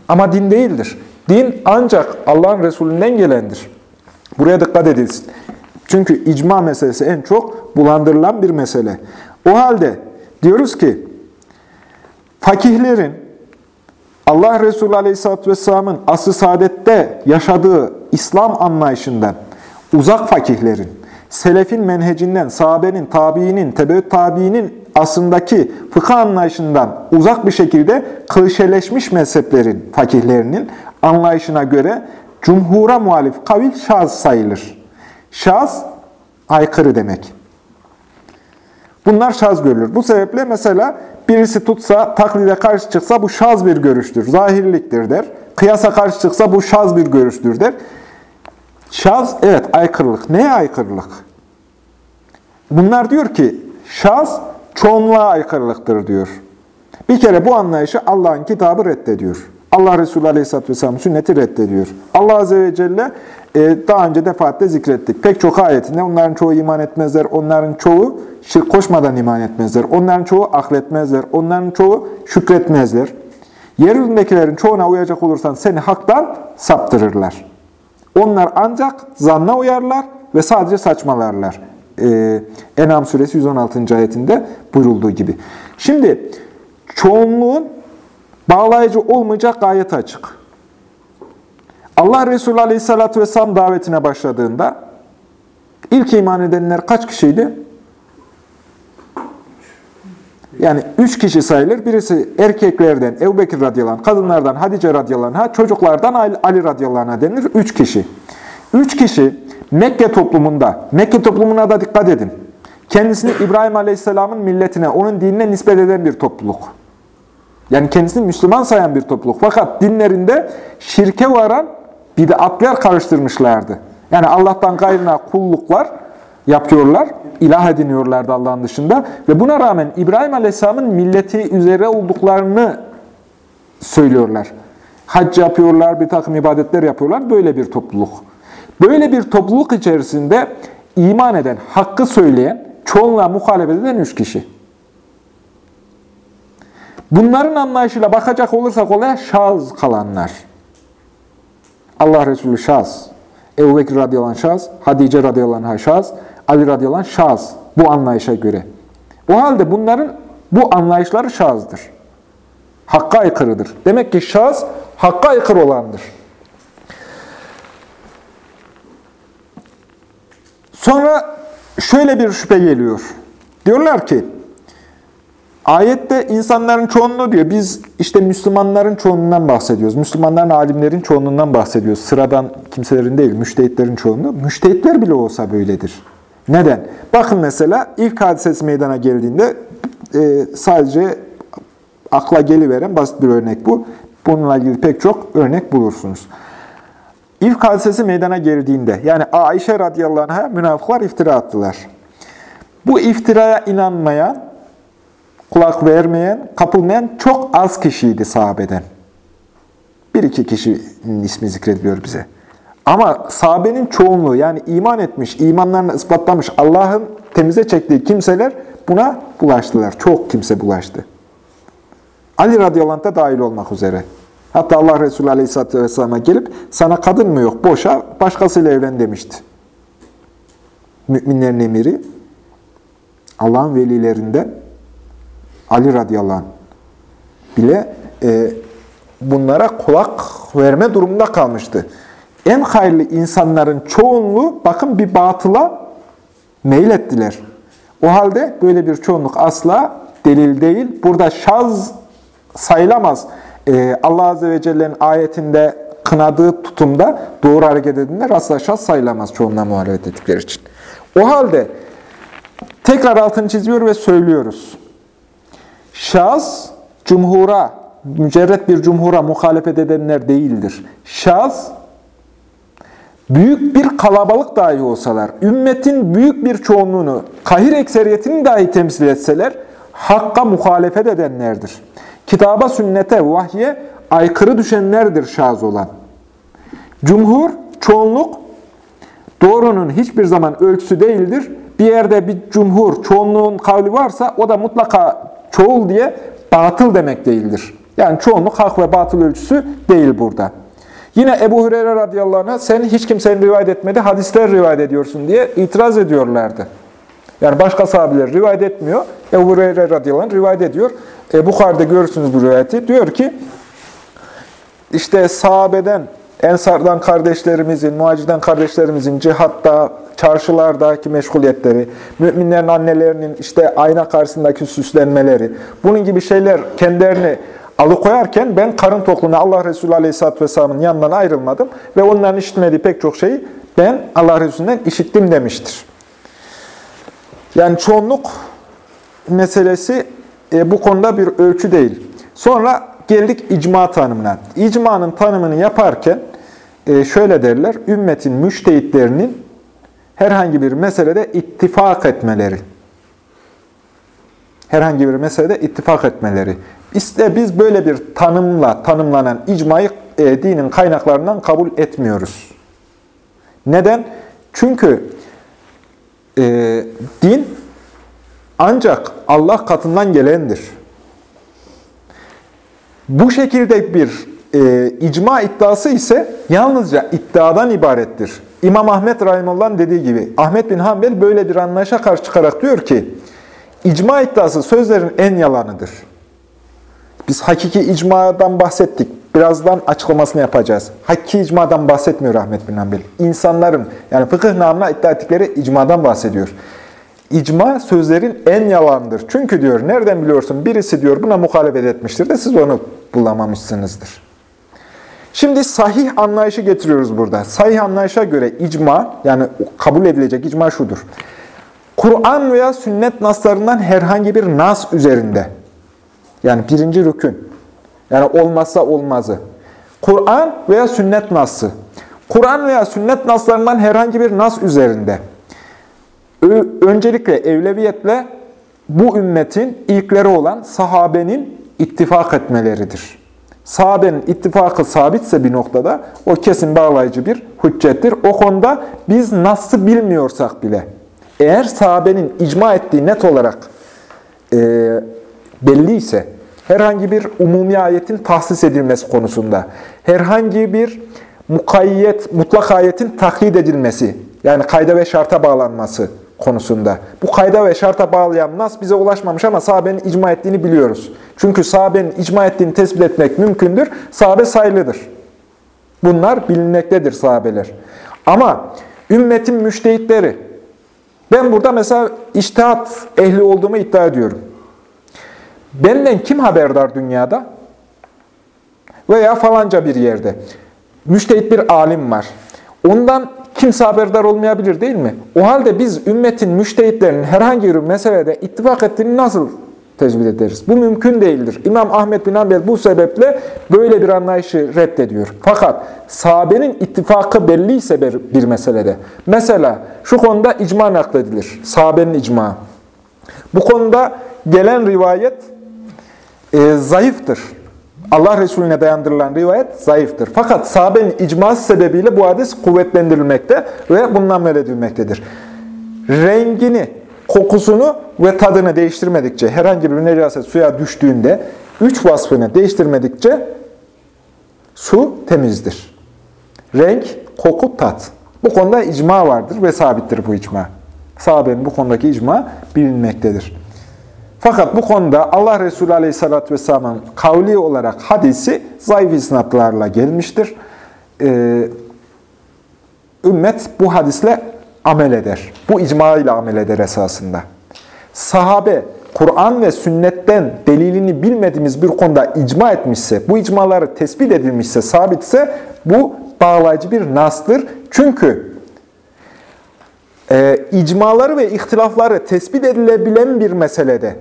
Ama din değildir. Din ancak Allah'ın Resulünden gelendir. Buraya dikkat edilsin. Çünkü icma meselesi en çok bulandırılan bir mesele. O halde diyoruz ki, fakihlerin, Allah Resulü Aleyhisselatü Vesselam'ın asr-ı saadette yaşadığı İslam anlayışından uzak fakihlerin, selefin menhecinden, sahabenin, tabiinin, tebeüt tabiinin aslındaki fıkıh anlayışından uzak bir şekilde klişeleşmiş mezheplerin, fakihlerinin anlayışına göre cumhura muhalif kavil şaz sayılır. Şaz, aykırı demek. Bunlar şaz görülür. Bu sebeple mesela birisi tutsa, taklide karşı çıksa bu şaz bir görüştür, zahirliktir der. Kıyasa karşı çıksa bu şaz bir görüştür der. Şaz, evet aykırılık. Neye aykırılık? Bunlar diyor ki, şaz çoğunluğa aykırılıktır diyor. Bir kere bu anlayışı Allah'ın kitabı reddediyor. Allah Resulü Aleyhisselatü Vesselam sünneti reddediyor. Allah Azze ve Celle e, daha önce defaatle zikrettik. Pek çok ayetinde onların çoğu iman etmezler, onların çoğu şirk koşmadan iman etmezler, onların çoğu akletmezler, onların çoğu şükretmezler. Yeryüzündekilerin çoğuna uyacak olursan seni haktan saptırırlar. Onlar ancak zanna uyarlar ve sadece saçmalarlar. Ee, Enam suresi 116. ayetinde buyurulduğu gibi. Şimdi çoğunluğun bağlayıcı olmayacak gayet açık. Allah Resulü Aleyhisselatü Vesselam davetine başladığında ilk iman edenler kaç kişiydi? Yani üç kişi sayılır. Birisi erkeklerden Ebu Bekir radıyallahu kadınlardan Hadice radıyallahu çocuklardan Ali radıyallahu denilir. Üç kişi. Üç kişi Mekke toplumunda, Mekke toplumuna da dikkat edin. Kendisini İbrahim aleyhisselamın milletine, onun dinine nispet eden bir topluluk. Yani kendisini Müslüman sayan bir topluluk. Fakat dinlerinde şirke varan bid'atler karıştırmışlardı. Yani Allah'tan gayrına kulluklar yapıyorlar, ilah ediniyorlardı Allah'ın dışında. Ve buna rağmen İbrahim Aleyhisselam'ın milleti üzere olduklarını söylüyorlar. Hac yapıyorlar, bir takım ibadetler yapıyorlar. Böyle bir topluluk. Böyle bir topluluk içerisinde iman eden, hakkı söyleyen, çoğunluğa muhalefet eden üç kişi. Bunların anlayışıyla bakacak olursak olaya şaz kalanlar. Allah Resulü şaz. Ebu Bekir radıyallahu anh şaz, Hadice radıyallahu anh şaz, Ali radıyallahu anh şaz. Bu anlayışa göre. O halde bunların bu anlayışları şazdır. Hakka aykırıdır. Demek ki şaz hakka aykırı olandır. Sonra şöyle bir şüphe geliyor. Diyorlar ki, ayette insanların çoğunluğu diyor, biz işte Müslümanların çoğunluğundan bahsediyoruz. Müslümanların alimlerin çoğunluğundan bahsediyoruz. Sıradan kimselerin değil, müştehitlerin çoğunluğu. Müştehitler bile olsa böyledir. Neden? Bakın mesela ilk hadisesi meydana geldiğinde e, sadece akla geliveren basit bir örnek bu. Bununla ilgili pek çok örnek bulursunuz. İlk hadisesi meydana geldiğinde, yani Ayşe radıyallahu anh'a münafıklar iftira attılar. Bu iftiraya inanmayan, kulak vermeyen, kapılmayan çok az kişiydi sahabeden. Bir iki kişinin ismi zikrediliyor bize. Ama sahabenin çoğunluğu yani iman etmiş, imanlarını ispatlamış, Allah'ın temize çektiği kimseler buna bulaştılar. Çok kimse bulaştı. Ali radıyallahu anh da dahil olmak üzere. Hatta Allah Resulü Aleyhisselatü Vesselam'a gelip sana kadın mı yok boşa başkasıyla evlen demişti. Müminlerin emiri Allah'ın velilerinden Ali radıyallahu bile e, bunlara kulak verme durumunda kalmıştı. En hayırlı insanların çoğunluğu bakın bir batıla meylettiler. O halde böyle bir çoğunluk asla delil değil. Burada şaz sayılamaz e, Allah Azze ve Celle'nin ayetinde kınadığı tutumda doğru hareket edinler asla şahs sayılamaz çoğunluğa muhalefet ettikleri için. O halde tekrar altını çiziyor ve söylüyoruz. Şahs, cumhura, mücerret bir cumhura muhalefet edenler değildir. Şahs, büyük bir kalabalık dahi olsalar, ümmetin büyük bir çoğunluğunu, kahir ekseriyetini dahi temsil etseler, hakka muhalefet edenlerdir. Kitaba, sünnete, vahye aykırı düşenlerdir şaz olan. Cumhur, çoğunluk, doğrunun hiçbir zaman ölçüsü değildir. Bir yerde bir cumhur, çoğunluğun kavli varsa o da mutlaka çoğul diye batıl demek değildir. Yani çoğunluk hak ve batıl ölçüsü değil burada. Yine Ebu Hureyre radıyallahu anh'a sen hiç kimsenin rivayet etmedi, hadisler rivayet ediyorsun diye itiraz ediyorlardı. Yani başka sahabeler rivayet etmiyor. Ebu Hureyre radıyallahu anh rivayet ediyor. E, Bukhari'de görürsünüz bu rivayeti. Diyor ki, işte sahabeden, ensardan kardeşlerimizin, muhaciden kardeşlerimizin cihatta, çarşılardaki meşguliyetleri, müminlerin annelerinin işte ayna karşısındaki süslenmeleri, bunun gibi şeyler kendilerini alıkoyarken ben karın tokluğuna Allah Resulü Aleyhisselatü Vesselam'ın yanından ayrılmadım ve onların işitmediği pek çok şeyi ben Allah Resulü'nden işittim demiştir. Yani çoğunluk meselesi e, bu konuda bir ölçü değil. Sonra geldik icma tanımına. İcmanın tanımını yaparken şöyle derler, ümmetin müştehitlerinin herhangi bir meselede ittifak etmeleri. Herhangi bir meselede ittifak etmeleri. İşte biz böyle bir tanımla tanımlanan icmayı e, dinin kaynaklarından kabul etmiyoruz. Neden? Çünkü e, din ancak Allah katından gelendir. Bu şekilde bir e, icma iddiası ise yalnızca iddiadan ibarettir. İmam Ahmet Rahimullah'ın dediği gibi, Ahmet bin Hanbel böyle bir anlayışa karşı çıkarak diyor ki, icma iddiası sözlerin en yalanıdır. Biz hakiki icmadan bahsettik. Birazdan açıklamasını yapacağız. Hakiki icmadan bahsetmiyor Ahmet bin Hanbel. İnsanların, yani fıkıh namına iddia ettikleri icmadan bahsediyor. İcma sözlerin en yalanıdır. Çünkü diyor, nereden biliyorsun? Birisi diyor buna muhalefet etmiştir de siz onu bulamamışsınızdır. Şimdi sahih anlayışı getiriyoruz burada. Sahih anlayışa göre icma, yani kabul edilecek icma şudur. Kur'an veya sünnet naslarından herhangi bir nas üzerinde, yani birinci rükün, yani olmazsa olmazı. Kur'an veya sünnet nası. Kur'an veya sünnet naslarından herhangi bir nas üzerinde. Öncelikle evleviyetle bu ümmetin ilkleri olan sahabenin ittifak etmeleridir. Sahabenin ittifakı sabitse bir noktada o kesin bağlayıcı bir hüccettir. O konuda biz nasıl bilmiyorsak bile eğer sahabenin icma ettiği net olarak e, belliyse herhangi bir umumi ayetin tahsis edilmesi konusunda herhangi bir mukayyet, mutlak ayetin taklid edilmesi yani kayda ve şarta bağlanması konusunda. Bu kayda ve şarta bağlayan nas bize ulaşmamış ama sahabenin icma ettiğini biliyoruz. Çünkü sahabenin icma ettiğini tespit etmek mümkündür. Sahabe sayılıdır. Bunlar bilinmektedir sahabeler. Ama ümmetin müştehitleri, ben burada mesela iştihat ehli olduğumu iddia ediyorum. Benden kim haberdar dünyada? Veya falanca bir yerde. Müştehit bir alim var. Ondan kimse haberdar olmayabilir değil mi? O halde biz ümmetin müştehitlerinin herhangi bir meselede ittifak ettiğini nasıl tecvid ederiz? Bu mümkün değildir. İmam Ahmet bin Hanbel bu sebeple böyle bir anlayışı reddediyor. Fakat sahabenin ittifakı belliyse bir meselede, mesela şu konuda icma nakledilir, sahabenin icma. Bu konuda gelen rivayet e, zayıftır. Allah Resulüne dayandırılan rivayet zayıftır. Fakat sahabenin icması sebebiyle bu hadis kuvvetlendirilmekte ve bundan edilmektedir. Rengini, kokusunu ve tadını değiştirmedikçe, herhangi bir necaset suya düştüğünde, üç vasfını değiştirmedikçe su temizdir. Renk, koku, tat. Bu konuda icma vardır ve sabittir bu icma. Sahabenin bu konudaki icma bilinmektedir. Fakat bu konuda Allah Resulü Aleyhisselatü Vesselam'ın kavli olarak hadisi zayıf isnatlarla gelmiştir. Ee, ümmet bu hadisle amel eder. Bu icma ile amel eder esasında. Sahabe, Kur'an ve sünnetten delilini bilmediğimiz bir konuda icma etmişse, bu icmaları tespit edilmişse, sabitse bu bağlayıcı bir nastır. Çünkü e, icmaları ve ihtilafları tespit edilebilen bir meselede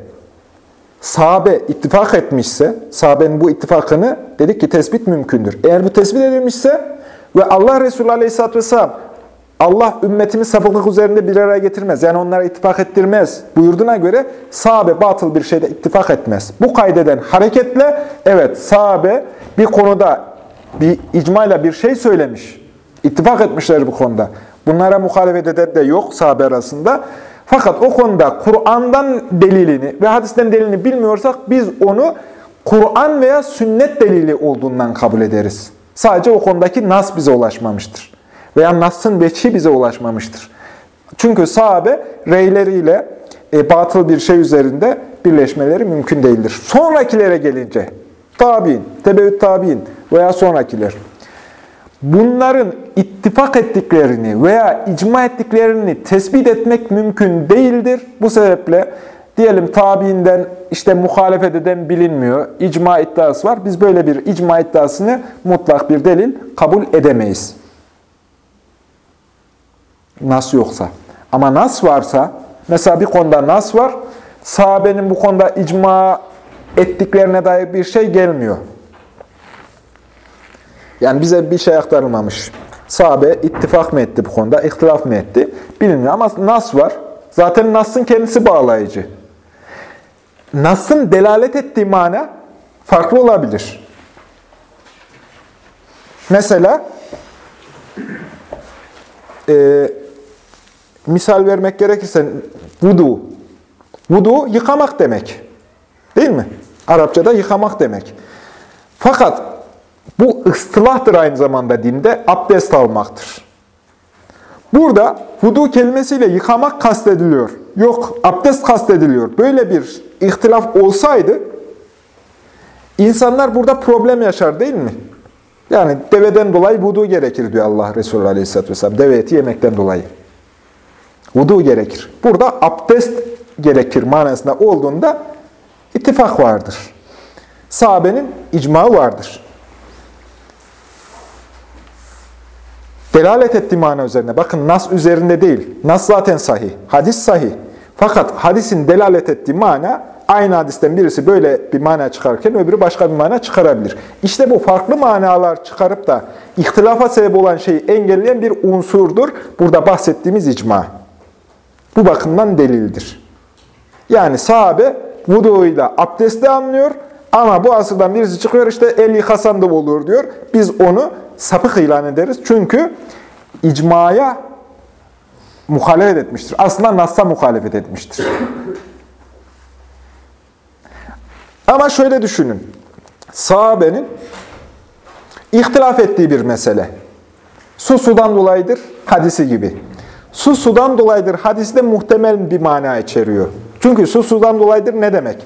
sahabe ittifak etmişse, sahabenin bu ittifakını dedik ki tespit mümkündür. Eğer bu tespit edilmişse Ve Allah Resulü Aleyhisselatü Vesselam Allah ümmetimi sapıklık üzerinde bir araya getirmez. Yani onlara ittifak ettirmez buyurduğuna göre sahabe batıl bir şeyde ittifak etmez. Bu kaydeden hareketle evet sahabe bir konuda bir icmayla bir şey söylemiş. İttifak etmişler bu konuda. Bunlara muhalefet eden de yok sahabe arasında. Fakat o konuda Kur'an'dan delilini ve hadisten delilini bilmiyorsak biz onu Kur'an veya sünnet delili olduğundan kabul ederiz. Sadece o konudaki nas bize ulaşmamıştır. Veya nasın veçhi bize ulaşmamıştır. Çünkü sahabe reyleriyle e, batıl bir şey üzerinde birleşmeleri mümkün değildir. Sonrakilere gelince, tabi'in, tebeüt tabi'in veya sonrakiler, bunların ittifak ettiklerini veya icma ettiklerini tespit etmek mümkün değildir. Bu sebeple diyelim tabiinden işte muhalefet eden bilinmiyor, icma iddiası var. Biz böyle bir icma iddiasını mutlak bir delil kabul edemeyiz. Nas yoksa. Ama nas varsa, mesela bir konuda nas var, sahabenin bu konuda icma ettiklerine dair bir şey gelmiyor. Yani bize bir şey aktarılmamış. Sahabe ittifak mı etti bu konuda, ihtilaf mı etti bilmiyor ama nas var. Zaten nasın kendisi bağlayıcı. Nasın delalet ettiği mana farklı olabilir. Mesela e, misal vermek gerekirse vudu. Vudu yıkamak demek. Değil mi? Arapçada yıkamak demek. Fakat bu ıstılahtır aynı zamanda dinde, abdest almaktır. Burada vudu kelimesiyle yıkamak kastediliyor. Yok, abdest kastediliyor. Böyle bir ihtilaf olsaydı, insanlar burada problem yaşar değil mi? Yani deveden dolayı vudu gerekir diyor Allah Resulü Aleyhisselatü Vesselam. Deve eti yemekten dolayı. Vudu gerekir. Burada abdest gerekir manasında olduğunda ittifak vardır. Sahabenin icma vardır. Delalet ettiği mana üzerine. Bakın nas üzerinde değil. Nas zaten sahih. Hadis sahih. Fakat hadisin delalet ettiği mana aynı hadisten birisi böyle bir mana çıkarken öbürü başka bir mana çıkarabilir. İşte bu farklı manalar çıkarıp da ihtilafa sebep olan şeyi engelleyen bir unsurdur. Burada bahsettiğimiz icma. Bu bakımdan delildir. Yani sahabe vudu'yla abdesti anlıyor ama bu asırdan birisi çıkıyor işte el yıkasan da olur diyor. Biz onu sapık ilan ederiz. Çünkü icmaya muhalefet etmiştir. Aslında Nas'a muhalefet etmiştir. Ama şöyle düşünün. Sahabenin ihtilaf ettiği bir mesele. Su sudan dolayıdır hadisi gibi. Su sudan dolayıdır hadisi de muhtemel bir mana içeriyor. Çünkü su sudan dolayıdır ne demek?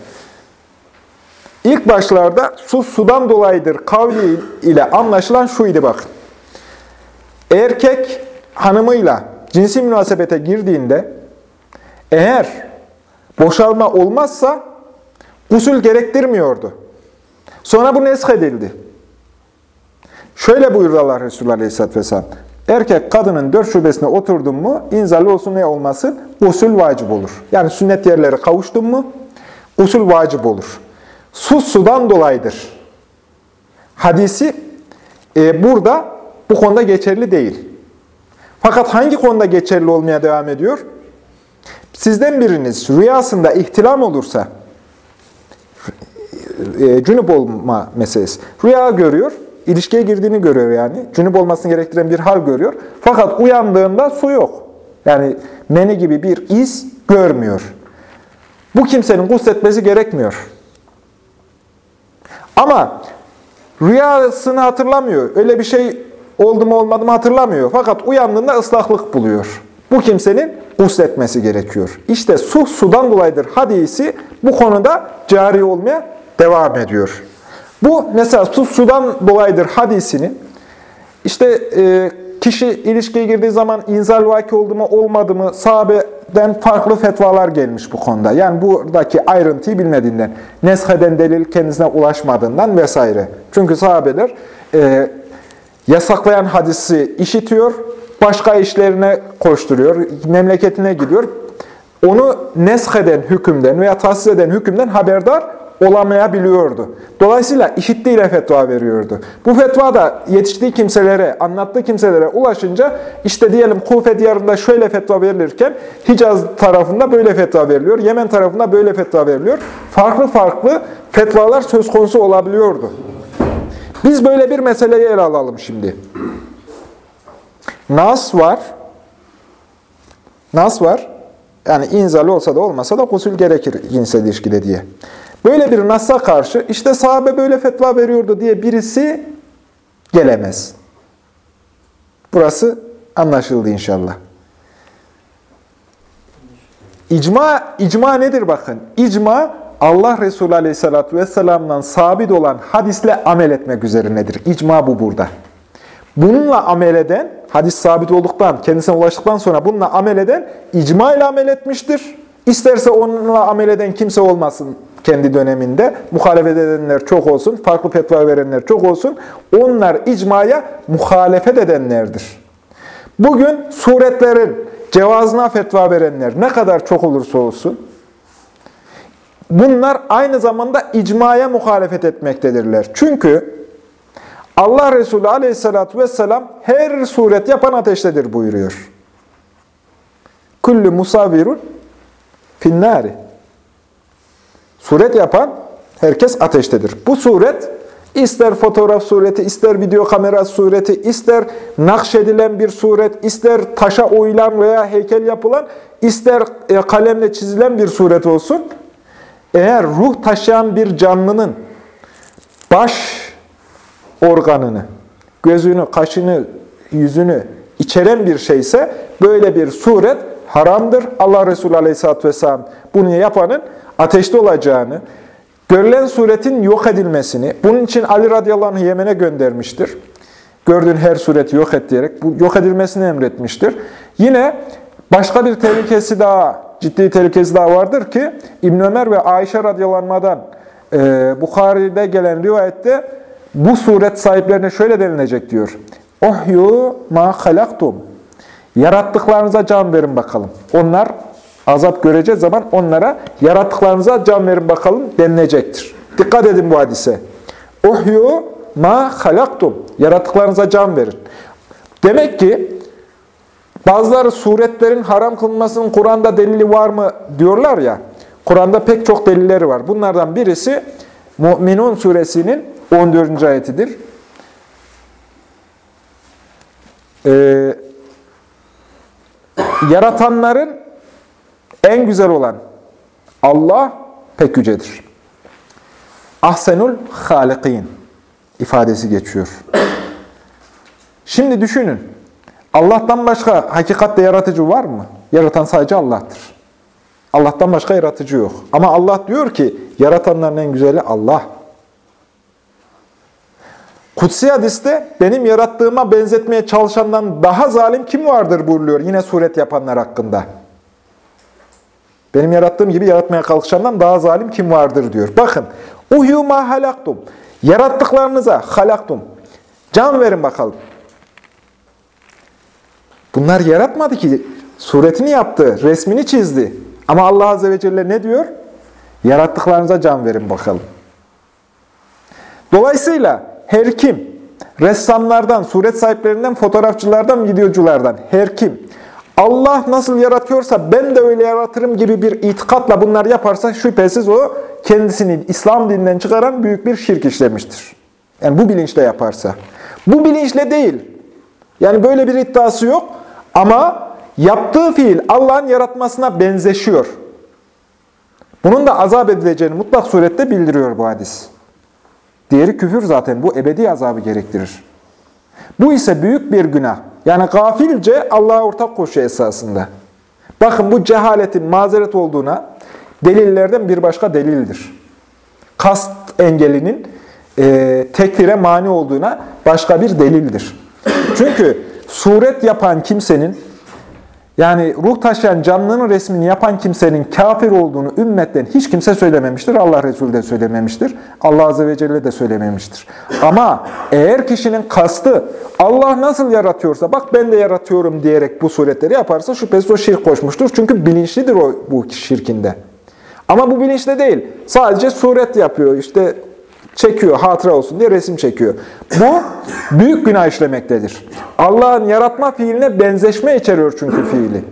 İlk başlarda su sudan dolayıdır kavli ile anlaşılan şuydu bakın. Erkek hanımıyla cinsi münasebete girdiğinde eğer boşalma olmazsa gusül gerektirmiyordu. Sonra bu nesk edildi. Şöyle buyurdu Allah Resulü Aleyhisselatü Vesselam. Erkek kadının dört şubesine oturdun mu, inzal olsun ne olmasın, usul vacip olur. Yani sünnet yerleri kavuştun mu, usul vacip olur. Su sudan dolayıdır. Hadisi e, burada bu konuda geçerli değil. Fakat hangi konuda geçerli olmaya devam ediyor? Sizden biriniz rüyasında ihtilam olursa, e, cünüp olma meselesi. Rüya görüyor, ilişkiye girdiğini görüyor yani. Cünüp olmasını gerektiren bir hal görüyor. Fakat uyandığında su yok. Yani meni gibi bir iz görmüyor. Bu kimsenin gusletmesi gerekmiyor. Ama rüyasını hatırlamıyor. Öyle bir şey oldu mu olmadı mı hatırlamıyor. Fakat uyandığında ıslaklık buluyor. Bu kimsenin gusletmesi gerekiyor. İşte su sudan dolayıdır hadisi bu konuda cari olmaya devam ediyor. Bu mesela su sudan dolayıdır hadisinin işte e, kişi ilişkiye girdiği zaman inzal vaki oldu mu olmadı mı sahabeden farklı fetvalar gelmiş bu konuda. Yani buradaki ayrıntıyı bilmediğinden, nesheden delil kendisine ulaşmadığından vesaire. Çünkü sahabeler e, yasaklayan hadisi işitiyor, başka işlerine koşturuyor, memleketine gidiyor. Onu nesheden hükümden veya tahsis eden hükümden haberdar olamayabiliyordu. Dolayısıyla işittiğiyle fetva veriyordu. Bu fetva da yetiştiği kimselere, anlattığı kimselere ulaşınca işte diyelim Kufe diyarında şöyle fetva verilirken Hicaz tarafında böyle fetva veriliyor, Yemen tarafında böyle fetva veriliyor. Farklı farklı fetvalar söz konusu olabiliyordu. Biz böyle bir meseleyi ele alalım şimdi. Nas var. Nas var. Yani inzal olsa da olmasa da gusül gerekir cinsel ilişkide diye. Böyle bir nasa karşı işte sahabe böyle fetva veriyordu diye birisi gelemez. Burası anlaşıldı inşallah. İcma, icma nedir bakın? İcma Allah Resulü Aleyhisselatü Vesselam'dan sabit olan hadisle amel etmek üzerinedir. İcma bu burada. Bununla amel eden, hadis sabit olduktan, kendisine ulaştıktan sonra bununla amel eden icma ile amel etmiştir. İsterse onunla amel eden kimse olmasın kendi döneminde. Muhalefet edenler çok olsun, farklı fetva verenler çok olsun. Onlar icmaya muhalefet edenlerdir. Bugün suretlerin cevazına fetva verenler ne kadar çok olursa olsun, bunlar aynı zamanda icmaya muhalefet etmektedirler. Çünkü Allah Resulü aleyhissalatü vesselam her suret yapan ateştedir buyuruyor. Kullu musavirun finnari. Suret yapan herkes ateştedir. Bu suret ister fotoğraf sureti, ister video kamera sureti, ister nakşedilen bir suret, ister taşa oyulan veya heykel yapılan, ister e, kalemle çizilen bir suret olsun. Eğer ruh taşıyan bir canlının baş organını, gözünü, kaşını, yüzünü içeren bir şeyse böyle bir suret haramdır. Allah Resulü Aleyhisselatü Vesselam bunu yapanın ateşte olacağını, görülen suretin yok edilmesini, bunun için Ali radıyallahu anh Yemen'e göndermiştir. Gördüğün her sureti yok et diyerek bu yok edilmesini emretmiştir. Yine başka bir tehlikesi daha, ciddi tehlikesi daha vardır ki İbn Ömer ve Ayşe radıyallahu anh'dan e, Bukhari'de gelen rivayette bu suret sahiplerine şöyle denilecek diyor. Ohyu ma halaktum. Yarattıklarınıza can verin bakalım. Onlar azap göreceği zaman onlara yarattıklarınıza can verin bakalım denilecektir. Dikkat edin bu hadise. Ohyu ma halaktum. Yarattıklarınıza can verin. Demek ki bazıları suretlerin haram kılınmasının Kur'an'da delili var mı diyorlar ya. Kur'an'da pek çok delilleri var. Bunlardan birisi Mü'minun suresinin 14. ayetidir. Ee, yaratanların en güzel olan Allah pek yücedir. Ahsenul halikin ifadesi geçiyor. Şimdi düşünün. Allah'tan başka hakikatte yaratıcı var mı? Yaratan sadece Allah'tır. Allah'tan başka yaratıcı yok. Ama Allah diyor ki yaratanların en güzeli Allah. Kutsi hadiste benim yarattığıma benzetmeye çalışandan daha zalim kim vardır buyuruyor yine suret yapanlar hakkında. Benim yarattığım gibi yaratmaya kalkışandan daha zalim kim vardır diyor. Bakın. Uhyu ma halaktum. Yarattıklarınıza halaktum. Can verin bakalım. Bunlar yaratmadı ki. Suretini yaptı, resmini çizdi. Ama Allah Azze ve Celle ne diyor? Yarattıklarınıza can verin bakalım. Dolayısıyla her kim, ressamlardan, suret sahiplerinden, fotoğrafçılardan, videoculardan, her kim, Allah nasıl yaratıyorsa ben de öyle yaratırım gibi bir itikatla bunlar yaparsa şüphesiz o kendisini İslam dininden çıkaran büyük bir şirk işlemiştir. Yani bu bilinçle yaparsa. Bu bilinçle değil. Yani böyle bir iddiası yok ama yaptığı fiil Allah'ın yaratmasına benzeşiyor. Bunun da azap edileceğini mutlak surette bildiriyor bu hadis. Diğeri küfür zaten. Bu ebedi azabı gerektirir. Bu ise büyük bir günah. Yani gafilce Allah'a ortak koşuyor esasında. Bakın bu cehaletin mazeret olduğuna delillerden bir başka delildir. Kast engelinin e, tekfire mani olduğuna başka bir delildir. Çünkü suret yapan kimsenin yani ruh taşıyan canlının resmini yapan kimsenin kafir olduğunu ümmetten hiç kimse söylememiştir. Allah Resulü de söylememiştir. Allah Azze ve Celle de söylememiştir. Ama eğer kişinin kastı Allah nasıl yaratıyorsa bak ben de yaratıyorum diyerek bu suretleri yaparsa şüphesiz o şirk koşmuştur. Çünkü bilinçlidir o bu şirkinde. Ama bu bilinçle değil. Sadece suret yapıyor. İşte çekiyor, hatıra olsun diye resim çekiyor. Bu büyük günah işlemektedir. Allah'ın yaratma fiiline benzeşme içeriyor çünkü fiili.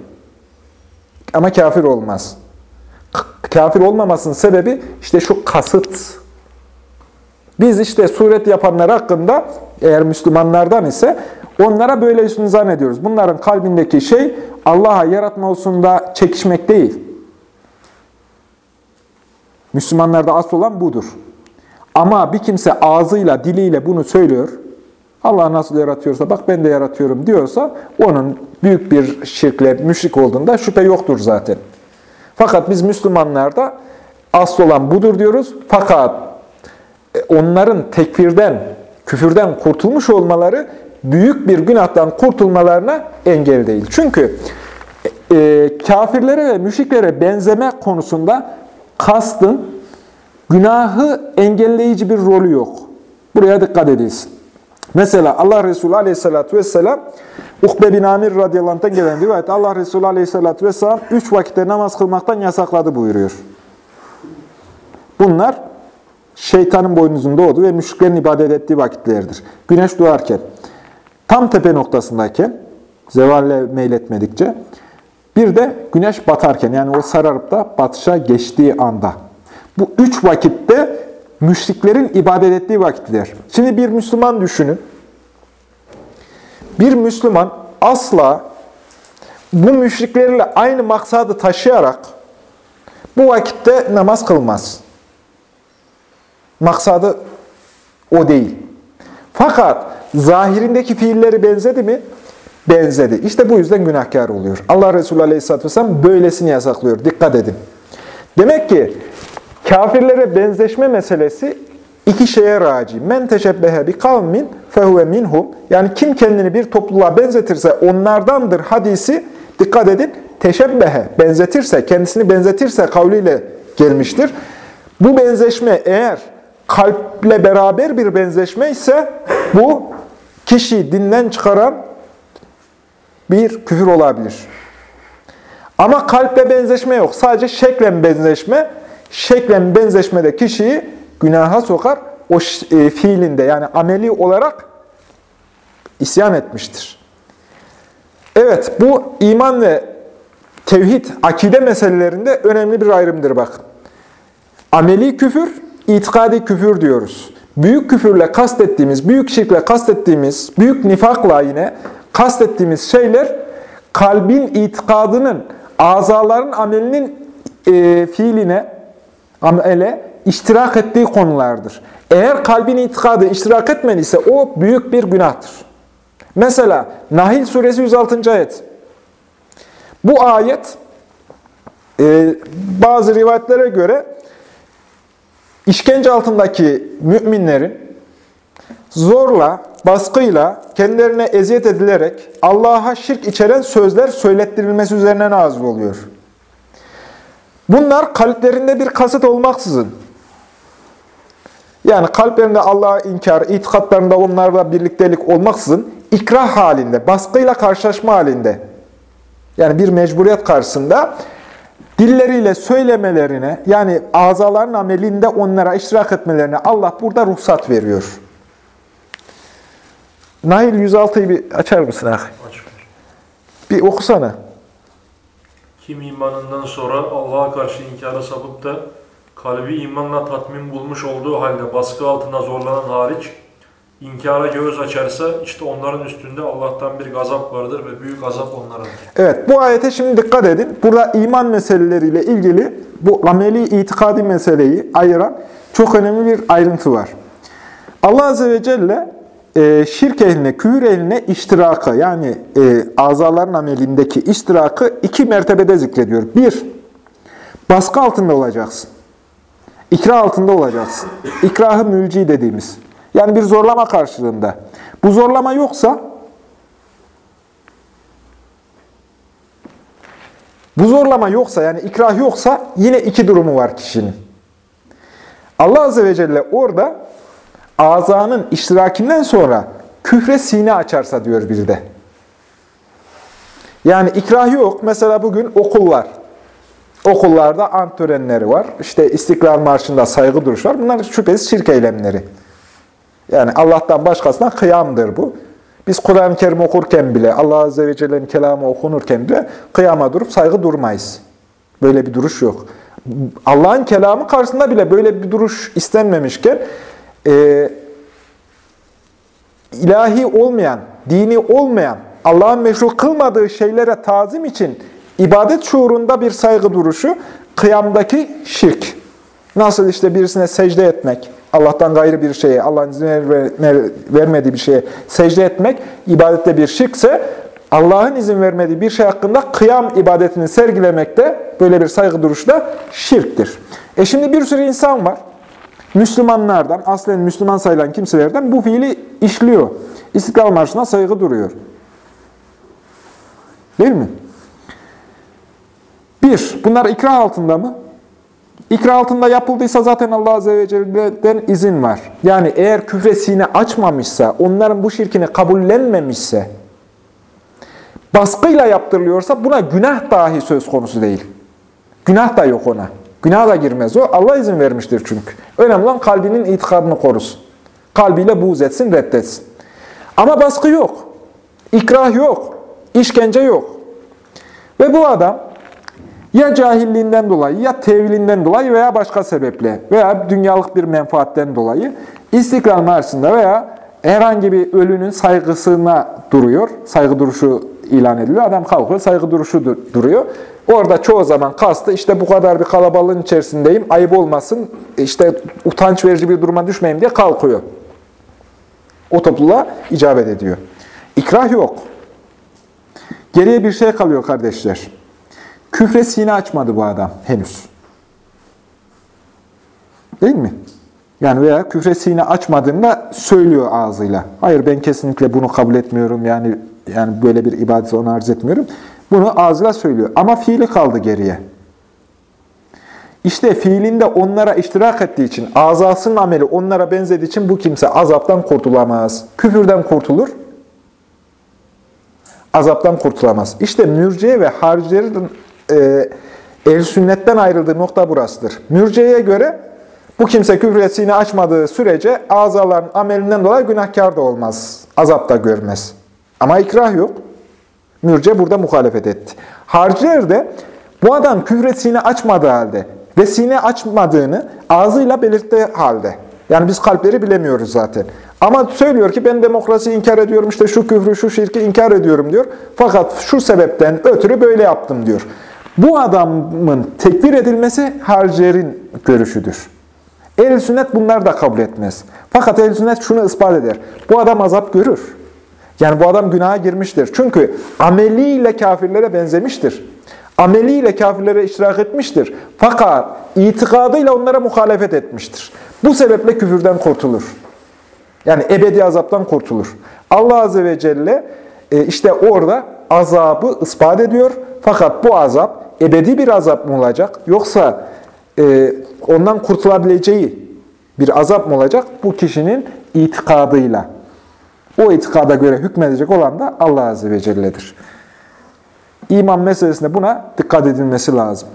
Ama kafir olmaz. Kafir olmamasının sebebi işte şu kasıt. Biz işte suret yapanlar hakkında eğer Müslümanlardan ise onlara böyle üstün zannediyoruz. Bunların kalbindeki şey Allah'a yaratma hususunda çekişmek değil. Müslümanlarda asıl olan budur. Ama bir kimse ağzıyla, diliyle bunu söylüyor. Allah nasıl yaratıyorsa bak ben de yaratıyorum diyorsa onun büyük bir şirkle, müşrik olduğunda şüphe yoktur zaten. Fakat biz Müslümanlarda asıl olan budur diyoruz. Fakat e, onların tekfirden, küfürden kurtulmuş olmaları büyük bir günahtan kurtulmalarına engel değil. Çünkü e, kafirlere ve müşriklere benzeme konusunda kastın günahı engelleyici bir rolü yok. Buraya dikkat edilsin. Mesela Allah Resulü aleyhissalatü vesselam Ukbe bin Amir radıyallahu gelen rivayet Allah Resulü aleyhissalatü vesselam üç vakitte namaz kılmaktan yasakladı buyuruyor. Bunlar şeytanın boynuzunda olduğu ve müşriklerin ibadet ettiği vakitlerdir. Güneş doğarken, tam tepe noktasındayken, zevalle meyletmedikçe, bir de güneş batarken, yani o sararıp da batışa geçtiği anda. Bu üç vakitte müşriklerin ibadet ettiği vakitler. Şimdi bir Müslüman düşünün. Bir Müslüman asla bu müşriklerle aynı maksadı taşıyarak bu vakitte namaz kılmaz. Maksadı o değil. Fakat zahirindeki fiilleri benzedi mi? Benzedi. İşte bu yüzden günahkar oluyor. Allah Resulü Aleyhisselatü Vesselam böylesini yasaklıyor. Dikkat edin. Demek ki kafirlere benzeşme meselesi iki şeye raci. Men teşebbehe bi kavmin fehuve minhum. Yani kim kendini bir topluluğa benzetirse onlardandır hadisi. Dikkat edin. Teşebbehe benzetirse, kendisini benzetirse kavliyle gelmiştir. Bu benzeşme eğer kalple beraber bir benzeşme ise bu kişi dinden çıkaran bir küfür olabilir. Ama kalple benzeşme yok. Sadece şeklen benzeşme. Şeklen benzeşmede kişiyi günaha sokar. O e, fiilinde yani ameli olarak isyan etmiştir. Evet bu iman ve tevhid, akide meselelerinde önemli bir ayrımdır bakın. Ameli küfür, itikadi küfür diyoruz. Büyük küfürle kastettiğimiz, büyük şirkle kastettiğimiz, büyük nifakla yine kastettiğimiz şeyler kalbin itikadının, azaların amelinin e, fiiline, amele iştirak ettiği konulardır. Eğer kalbin itikadı iştirak etmediyse o büyük bir günahtır. Mesela Nahil suresi 106. ayet. Bu ayet e, bazı rivayetlere göre işkence altındaki müminlerin zorla, baskıyla, kendilerine eziyet edilerek Allah'a şirk içeren sözler söylettirilmesi üzerine nazil oluyor. Bunlar kalplerinde bir kasıt olmaksızın, yani kalplerinde Allah'a inkar, itikatlarında onlarla birliktelik olmaksızın ikrah halinde, baskıyla karşılaşma halinde, yani bir mecburiyet karşısında dilleriyle söylemelerine, yani azaların amelinde onlara iştirak etmelerine Allah burada ruhsat veriyor. Nail 106'yı bir açar mısın ahi? Bir okusana. Kim imanından sonra Allah'a karşı inkara sapıp da kalbi imanla tatmin bulmuş olduğu halde baskı altında zorlanan hariç inkara göğüs açarsa işte onların üstünde Allah'tan bir gazap vardır ve büyük gazap onlara. Evet bu ayete şimdi dikkat edin. Burada iman meseleleriyle ilgili bu ameli itikadi meseleyi ayıran çok önemli bir ayrıntı var. Allah Azze ve Celle e, şirk ehline, küfür ehline iştirakı yani e, azaların amelindeki iştirakı iki mertebede zikrediyor. Bir, baskı altında olacaksın. İkra altında olacaksın. İkrahı mülci dediğimiz. Yani bir zorlama karşılığında. Bu zorlama yoksa bu zorlama yoksa yani ikrah yoksa yine iki durumu var kişinin. Allah Azze ve Celle orada azanın iştirakinden sonra küfre sine açarsa diyor bir de. Yani ikrah yok. Mesela bugün okul var. Okullarda ant törenleri var. İşte İstiklal Marşı'nda saygı duruşu var. Bunlar şüphesiz şirk eylemleri. Yani Allah'tan başkasına kıyamdır bu. Biz Kur'an-ı Kerim okurken bile, Allah Azze ve Celle'nin kelamı okunurken bile kıyama durup saygı durmayız. Böyle bir duruş yok. Allah'ın kelamı karşısında bile böyle bir duruş istenmemişken, e, ilahi olmayan, dini olmayan, Allah'ın meşru kılmadığı şeylere tazim için ibadet şuurunda bir saygı duruşu, kıyamdaki şirk. Nasıl işte birisine secde etmek, Allah'tan gayrı bir şeye, Allah'ın izin vermediği bir şeye secde etmek ibadette bir şirkse, Allah'ın izin vermediği bir şey hakkında kıyam ibadetini sergilemek de böyle bir saygı duruşu da şirktir. E şimdi bir sürü insan var. Müslümanlardan, aslen Müslüman sayılan kimselerden bu fiili işliyor. İstiklal Marşı'na saygı duruyor. Değil mi? Bir, bunlar ikrah altında mı? İkra altında yapıldıysa zaten Allah Azze ve Celle'den izin var. Yani eğer küfre açmamışsa, onların bu şirkini kabullenmemişse, baskıyla yaptırılıyorsa buna günah dahi söz konusu değil. Günah da yok ona. Günah da girmez o. Allah izin vermiştir çünkü. Önemli olan kalbinin itikadını korusun. Kalbiyle buğz etsin, reddetsin. Ama baskı yok. İkrah yok. işkence yok. Ve bu adam ya cahilliğinden dolayı, ya tevilinden dolayı veya başka sebeple veya dünyalık bir menfaatten dolayı İstiklal Marşı'nda veya herhangi bir ölünün saygısına duruyor. Saygı duruşu ilan ediliyor. Adam kalkıyor, saygı duruşu duruyor. Orada çoğu zaman kastı işte bu kadar bir kalabalığın içerisindeyim, ayıp olmasın, işte utanç verici bir duruma düşmeyeyim diye kalkıyor. O topluluğa icabet ediyor. İkrah yok. Geriye bir şey kalıyor kardeşler. Küfre sine açmadı bu adam henüz. Değil mi? Yani veya küfre sine açmadığında söylüyor ağzıyla. Hayır ben kesinlikle bunu kabul etmiyorum. Yani yani böyle bir ibadeti ona arz etmiyorum. Bunu ağzıyla söylüyor. Ama fiili kaldı geriye. İşte fiilinde onlara iştirak ettiği için, azasının ameli onlara benzediği için bu kimse azaptan kurtulamaz. Küfürden kurtulur, azaptan kurtulamaz. İşte mürciye ve haricilerin e, el sünnetten ayrıldığı nokta burasıdır. Mürciyeye göre bu kimse küfresini açmadığı sürece azaların amelinden dolayı günahkar da olmaz. Azap da görmez. Ama ikrah yok. Mürce burada muhalefet etti. Harciler de bu adam küfresini açmadığı halde ve sine açmadığını ağzıyla belirttiği halde. Yani biz kalpleri bilemiyoruz zaten. Ama söylüyor ki ben demokrasi inkar ediyorum, işte şu küfrü, şu şirki inkar ediyorum diyor. Fakat şu sebepten ötürü böyle yaptım diyor. Bu adamın tekfir edilmesi harcilerin görüşüdür. Ehl-i sünnet bunlar da kabul etmez. Fakat ehl-i sünnet şunu ispat eder. Bu adam azap görür. Yani bu adam günaha girmiştir. Çünkü ameliyle kafirlere benzemiştir. Ameliyle kafirlere iştirak etmiştir. Fakat itikadıyla onlara muhalefet etmiştir. Bu sebeple küfürden kurtulur. Yani ebedi azaptan kurtulur. Allah Azze ve Celle e, işte orada azabı ispat ediyor. Fakat bu azap ebedi bir azap mı olacak? Yoksa e, ondan kurtulabileceği bir azap mı olacak? Bu kişinin itikadıyla. O itikada göre hükmedecek olan da Allah Azze ve Celle'dir. İman meselesinde buna dikkat edilmesi lazım.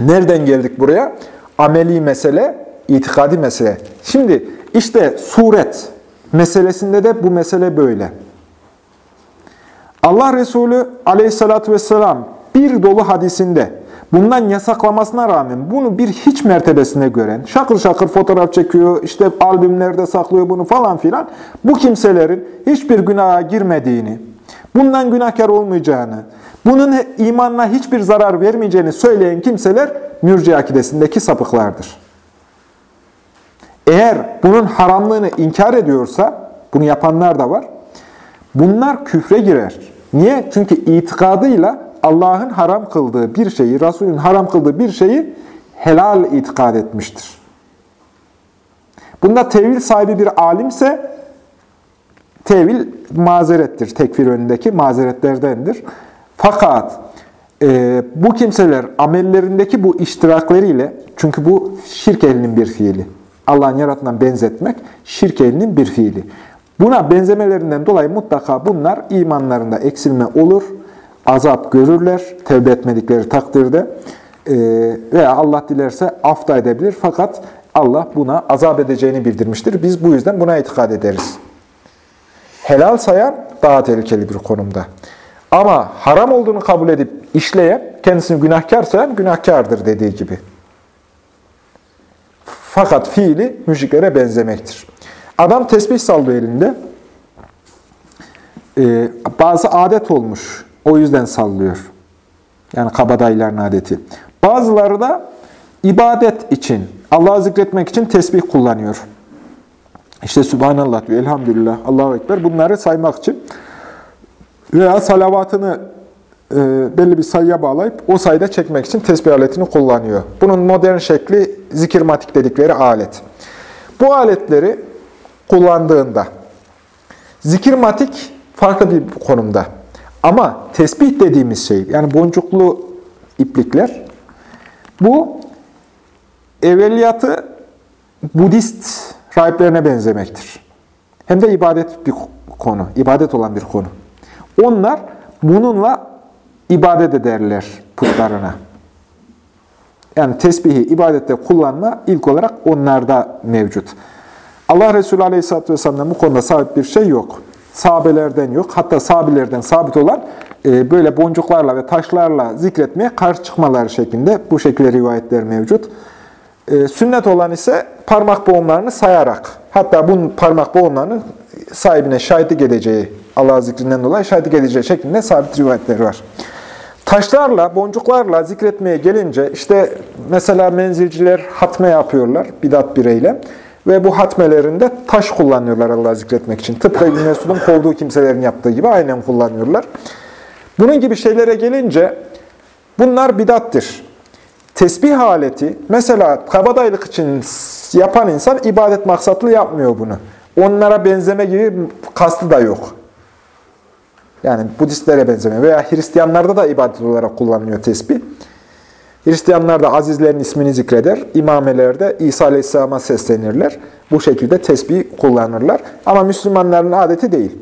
Nereden geldik buraya? Ameli mesele, itikadi mesele. Şimdi işte suret meselesinde de bu mesele böyle. Allah Resulü aleyhissalatü vesselam bir dolu hadisinde bundan yasaklamasına rağmen bunu bir hiç mertebesine gören, şakır şakır fotoğraf çekiyor, işte albümlerde saklıyor bunu falan filan, bu kimselerin hiçbir günaha girmediğini, bundan günahkar olmayacağını, bunun imanına hiçbir zarar vermeyeceğini söyleyen kimseler mürci akidesindeki sapıklardır. Eğer bunun haramlığını inkar ediyorsa, bunu yapanlar da var, bunlar küfre girer. Niye? Çünkü itikadıyla Allah'ın haram kıldığı bir şeyi, Resul'ün haram kıldığı bir şeyi helal itikad etmiştir. Bunda tevil sahibi bir alimse, tevil mazerettir. Tekfir önündeki mazeretlerdendir. Fakat e, bu kimseler amellerindeki bu iştirakleriyle, çünkü bu şirk elinin bir fiili. Allah'ın yaratından benzetmek şirk elinin bir fiili. Buna benzemelerinden dolayı mutlaka bunlar imanlarında eksilme olur, azap görürler tevbe etmedikleri takdirde. e, veya Allah dilerse af da edebilir. Fakat Allah buna azap edeceğini bildirmiştir. Biz bu yüzden buna itikad ederiz. Helal sayan daha tehlikeli bir konumda. Ama haram olduğunu kabul edip işleyen, kendisini günahkar sayan günahkardır dediği gibi. Fakat fiili müşriklere benzemektir. Adam tesbih sallıyor elinde. Ee, bazı adet olmuş. O yüzden sallıyor. Yani kabadayıların adeti. Bazıları da ibadet için, Allah'ı zikretmek için tesbih kullanıyor. İşte Subhanallah diyor, Elhamdülillah, Allahu Ekber. Bunları saymak için veya salavatını e, belli bir sayıya bağlayıp o sayıda çekmek için tesbih aletini kullanıyor. Bunun modern şekli zikirmatik dedikleri alet. Bu aletleri kullandığında zikirmatik farklı bir konumda. Ama tesbih dediğimiz şey, yani boncuklu iplikler, bu evveliyatı Budist rahiplerine benzemektir. Hem de ibadet bir konu, ibadet olan bir konu. Onlar bununla ibadet ederler putlarına. Yani tesbihi ibadette kullanma ilk olarak onlarda mevcut. Allah Resulü Aleyhisselatü Vesselam'dan bu konuda sabit bir şey yok. Sahabelerden yok. Hatta sahabelerden sabit olan e, böyle boncuklarla ve taşlarla zikretmeye karşı çıkmaları şeklinde bu şekilde rivayetler mevcut. E, sünnet olan ise parmak boğumlarını sayarak, hatta bunun parmak boğumlarının sahibine şahitlik edeceği, Allah zikrinden dolayı şahitlik edeceği şeklinde sabit rivayetler var. Taşlarla, boncuklarla zikretmeye gelince, işte mesela menzilciler hatme yapıyorlar, bidat bir eylem. Ve bu hatmelerinde taş kullanıyorlar Allah'ı zikretmek için. Tıpkı İbn Mesud'un kovduğu kimselerin yaptığı gibi aynen kullanıyorlar. Bunun gibi şeylere gelince bunlar bidattir. Tesbih aleti, mesela kabadayılık için yapan insan ibadet maksatlı yapmıyor bunu. Onlara benzeme gibi kastı da yok. Yani Budistlere benzeme veya Hristiyanlarda da ibadet olarak kullanılıyor tesbih. Hristiyanlar da azizlerin ismini zikreder. İmamelerde İsa Aleyhisselam'a seslenirler. Bu şekilde tesbih kullanırlar. Ama Müslümanların adeti değil.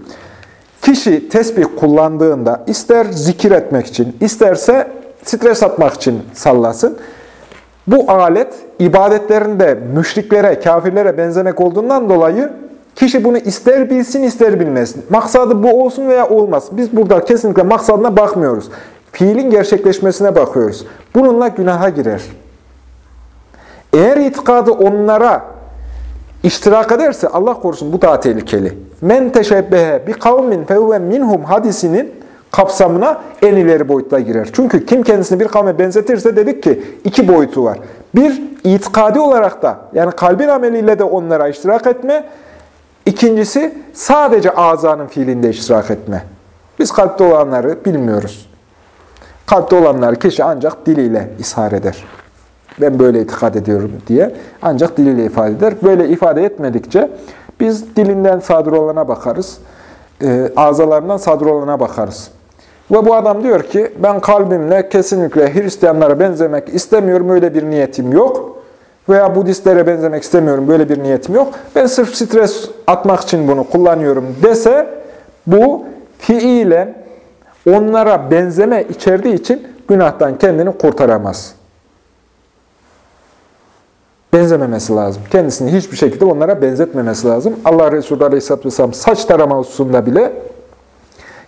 Kişi tesbih kullandığında ister zikir etmek için, isterse stres atmak için sallasın. Bu alet ibadetlerinde müşriklere, kafirlere benzemek olduğundan dolayı kişi bunu ister bilsin ister bilmesin. Maksadı bu olsun veya olmaz. Biz burada kesinlikle maksadına bakmıyoruz. Fiilin gerçekleşmesine bakıyoruz. Bununla günaha girer. Eğer itikadı onlara iştirak ederse Allah korusun bu daha tehlikeli. Men teşebbehe bi kavmin fevve minhum hadisinin kapsamına en ileri boyutta girer. Çünkü kim kendisini bir kavme benzetirse dedik ki iki boyutu var. Bir, itikadi olarak da yani kalbin ameliyle de onlara iştirak etme. İkincisi sadece azanın fiilinde iştirak etme. Biz kalpte olanları bilmiyoruz. Kalpte olanları kişi ancak diliyle ishar eder. Ben böyle itikad ediyorum diye ancak diliyle ifade eder. Böyle ifade etmedikçe biz dilinden sadır olana bakarız, e, azalarından sadır olana bakarız. Ve bu adam diyor ki ben kalbimle kesinlikle Hristiyanlara benzemek istemiyorum, öyle bir niyetim yok. Veya Budistlere benzemek istemiyorum, böyle bir niyetim yok. Ben sırf stres atmak için bunu kullanıyorum dese bu fiilen onlara benzeme içerdiği için günahtan kendini kurtaramaz. Benzememesi lazım. Kendisini hiçbir şekilde onlara benzetmemesi lazım. Allah Resulü Aleyhisselatü Vesselam saç tarama hususunda bile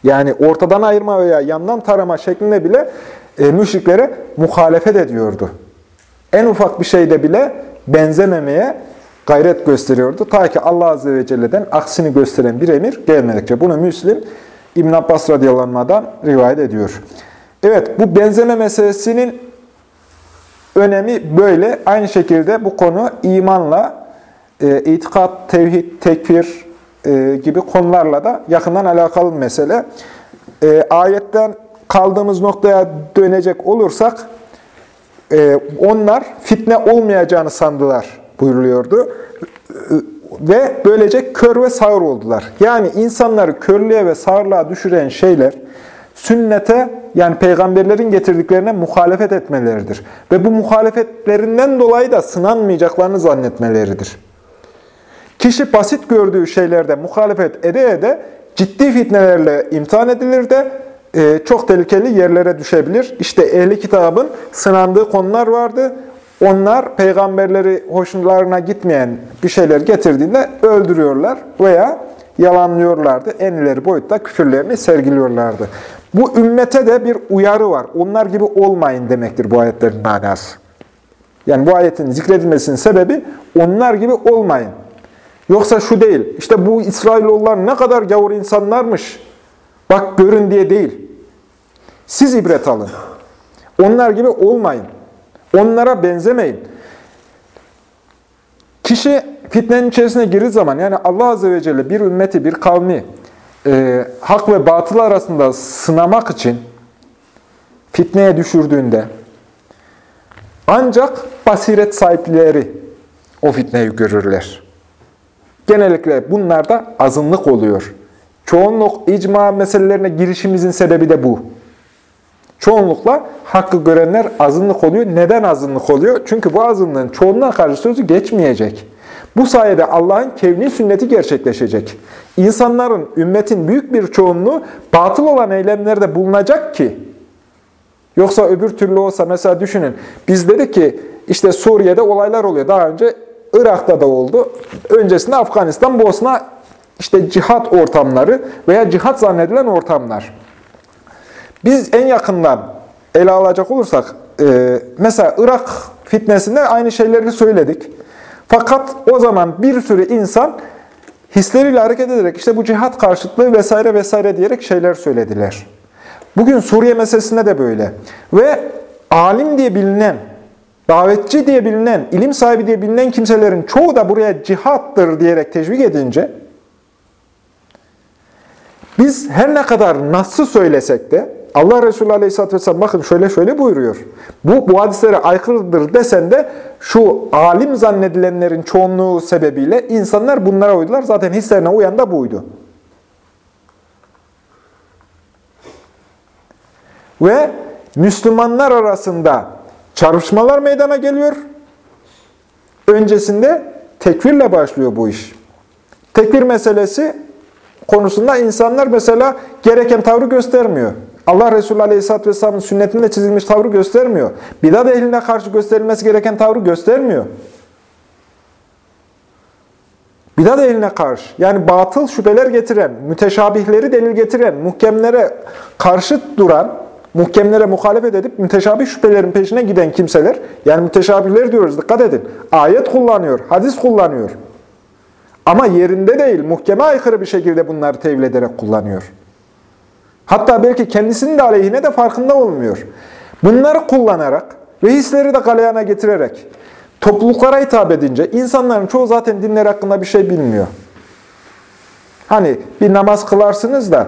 yani ortadan ayırma veya yandan tarama şeklinde bile e, müşriklere muhalefet ediyordu. En ufak bir şeyde bile benzememeye gayret gösteriyordu. Ta ki Allah Azze ve Celle'den aksini gösteren bir emir gelmedikçe. Bunu Müslim İbn Abbas radıyallahu rivayet ediyor. Evet, bu benzeme meselesinin önemi böyle. Aynı şekilde bu konu imanla, e, itikat, tevhid, tekfir e, gibi konularla da yakından alakalı bir mesele. E, ayetten kaldığımız noktaya dönecek olursak, e, onlar fitne olmayacağını sandılar buyuruluyordu. Ve böylece kör ve sağır oldular. Yani insanları körlüğe ve sağırlığa düşüren şeyler, sünnete yani peygamberlerin getirdiklerine muhalefet etmeleridir. Ve bu muhalefetlerinden dolayı da sınanmayacaklarını zannetmeleridir. Kişi basit gördüğü şeylerde muhalefet ede ede ciddi fitnelerle imtihan edilir de e, çok tehlikeli yerlere düşebilir. İşte ehli kitabın sınandığı konular vardı. Onlar peygamberleri hoşlarına gitmeyen bir şeyler getirdiğinde öldürüyorlar veya yalanlıyorlardı. En ileri boyutta küfürlerini sergiliyorlardı. Bu ümmete de bir uyarı var. Onlar gibi olmayın demektir bu ayetlerin manası. Yani bu ayetin zikredilmesinin sebebi onlar gibi olmayın. Yoksa şu değil, işte bu İsrailoğullar ne kadar gavur insanlarmış, bak görün diye değil. Siz ibret alın. Onlar gibi olmayın. Onlara benzemeyin. Kişi fitnenin içerisine girdiği zaman, yani Allah Azze ve Celle bir ümmeti, bir kavmi e, hak ve batıl arasında sınamak için fitneye düşürdüğünde, ancak basiret sahipleri o fitneyi görürler. Genellikle bunlarda azınlık oluyor. Çoğunluk icma meselelerine girişimizin sebebi de bu. Çoğunlukla hakkı görenler azınlık oluyor. Neden azınlık oluyor? Çünkü bu azınlığın çoğunluğa karşı sözü geçmeyecek. Bu sayede Allah'ın kevni sünneti gerçekleşecek. İnsanların, ümmetin büyük bir çoğunluğu batıl olan eylemlerde bulunacak ki, yoksa öbür türlü olsa mesela düşünün, biz dedik ki işte Suriye'de olaylar oluyor. Daha önce Irak'ta da oldu. Öncesinde Afganistan, Bosna işte cihat ortamları veya cihat zannedilen ortamlar. Biz en yakından ele alacak olursak, e, mesela Irak fitnesinde aynı şeyleri söyledik. Fakat o zaman bir sürü insan hisleriyle hareket ederek işte bu cihat karşıtlığı vesaire vesaire diyerek şeyler söylediler. Bugün Suriye meselesinde de böyle. Ve alim diye bilinen, davetçi diye bilinen, ilim sahibi diye bilinen kimselerin çoğu da buraya cihattır diyerek teşvik edince biz her ne kadar nasıl söylesek de Allah Resulü Aleyhisselatü Vesselam bakın şöyle şöyle buyuruyor. Bu, bu hadislere aykırıdır desen de şu alim zannedilenlerin çoğunluğu sebebiyle insanlar bunlara uydular. Zaten hislerine uyan da buydu. Ve Müslümanlar arasında çarpışmalar meydana geliyor. Öncesinde tekfirle başlıyor bu iş. Tekfir meselesi konusunda insanlar mesela gereken tavrı göstermiyor. Allah Resulü Aleyhisselatü Vesselam'ın sünnetinde çizilmiş tavrı göstermiyor. Bidat ehline karşı gösterilmesi gereken tavrı göstermiyor. Bidat ehline karşı, yani batıl şüpheler getiren, müteşabihleri delil getiren, muhkemlere karşı duran, muhkemlere muhalefet edip müteşabih şüphelerin peşine giden kimseler, yani müteşabihleri diyoruz, dikkat edin, ayet kullanıyor, hadis kullanıyor. Ama yerinde değil, muhkeme aykırı bir şekilde bunları tevil ederek kullanıyor. Hatta belki kendisinin de aleyhine de farkında olmuyor. Bunları kullanarak ve hisleri de galeyana getirerek topluluklara hitap edince insanların çoğu zaten dinler hakkında bir şey bilmiyor. Hani bir namaz kılarsınız da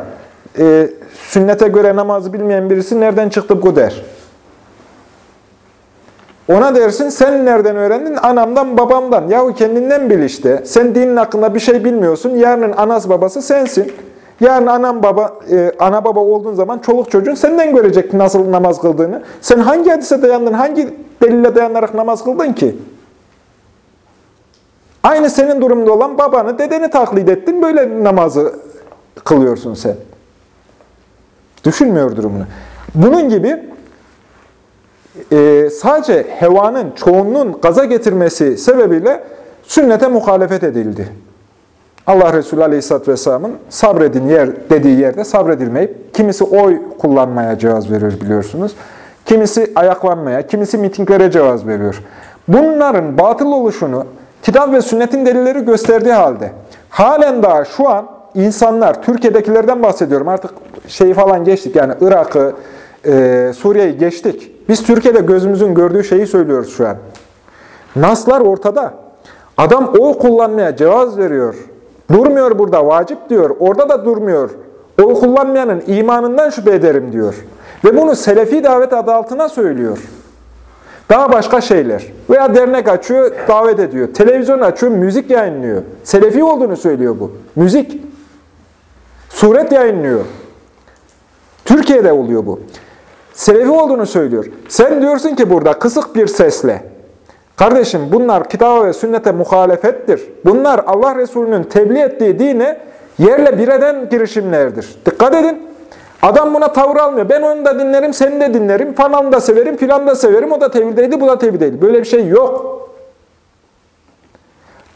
e, sünnete göre namazı bilmeyen birisi nereden çıktı bu der. Ona dersin sen nereden öğrendin? Anamdan babamdan. Yahu kendinden bil işte. Sen dinin hakkında bir şey bilmiyorsun. Yarının anası babası sensin. Yarın anam baba, e, ana baba olduğun zaman çoluk çocuğun senden görecek nasıl namaz kıldığını. Sen hangi hadise dayandın, hangi delile dayanarak namaz kıldın ki? Aynı senin durumda olan babanı, dedeni taklit ettin, böyle namazı kılıyorsun sen. Düşünmüyor durumunu. Bunun gibi e, sadece hevanın, çoğunluğun gaza getirmesi sebebiyle sünnete muhalefet edildi. Allah Resulü Aleyhisselatü Vesselam'ın sabredin yer dediği yerde sabredilmeyip, kimisi oy kullanmaya cevaz verir biliyorsunuz. Kimisi ayaklanmaya, kimisi mitinglere cevaz veriyor. Bunların batıl oluşunu kitap ve sünnetin delilleri gösterdiği halde halen daha şu an insanlar, Türkiye'dekilerden bahsediyorum artık şeyi falan geçtik yani Irak'ı, e, Suriye'yi geçtik. Biz Türkiye'de gözümüzün gördüğü şeyi söylüyoruz şu an. Naslar ortada. Adam oy kullanmaya cevaz veriyor. Durmuyor burada, vacip diyor. Orada da durmuyor. Oy kullanmayanın imanından şüphe ederim diyor. Ve bunu Selefi davet adı altına söylüyor. Daha başka şeyler. Veya dernek açıyor, davet ediyor. Televizyon açıyor, müzik yayınlıyor. Selefi olduğunu söylüyor bu. Müzik. Suret yayınlıyor. Türkiye'de oluyor bu. Selefi olduğunu söylüyor. Sen diyorsun ki burada kısık bir sesle, kardeşim bunlar kitaba ve sünnete muhalefettir. Bunlar Allah Resulü'nün tebliğ ettiği dine yerle bir eden girişimlerdir. Dikkat edin. Adam buna tavır almıyor. Ben onu da dinlerim, seni de dinlerim, falanı da severim, filan da severim. O da tevhideydi, bu da tevhideydi. Böyle bir şey yok.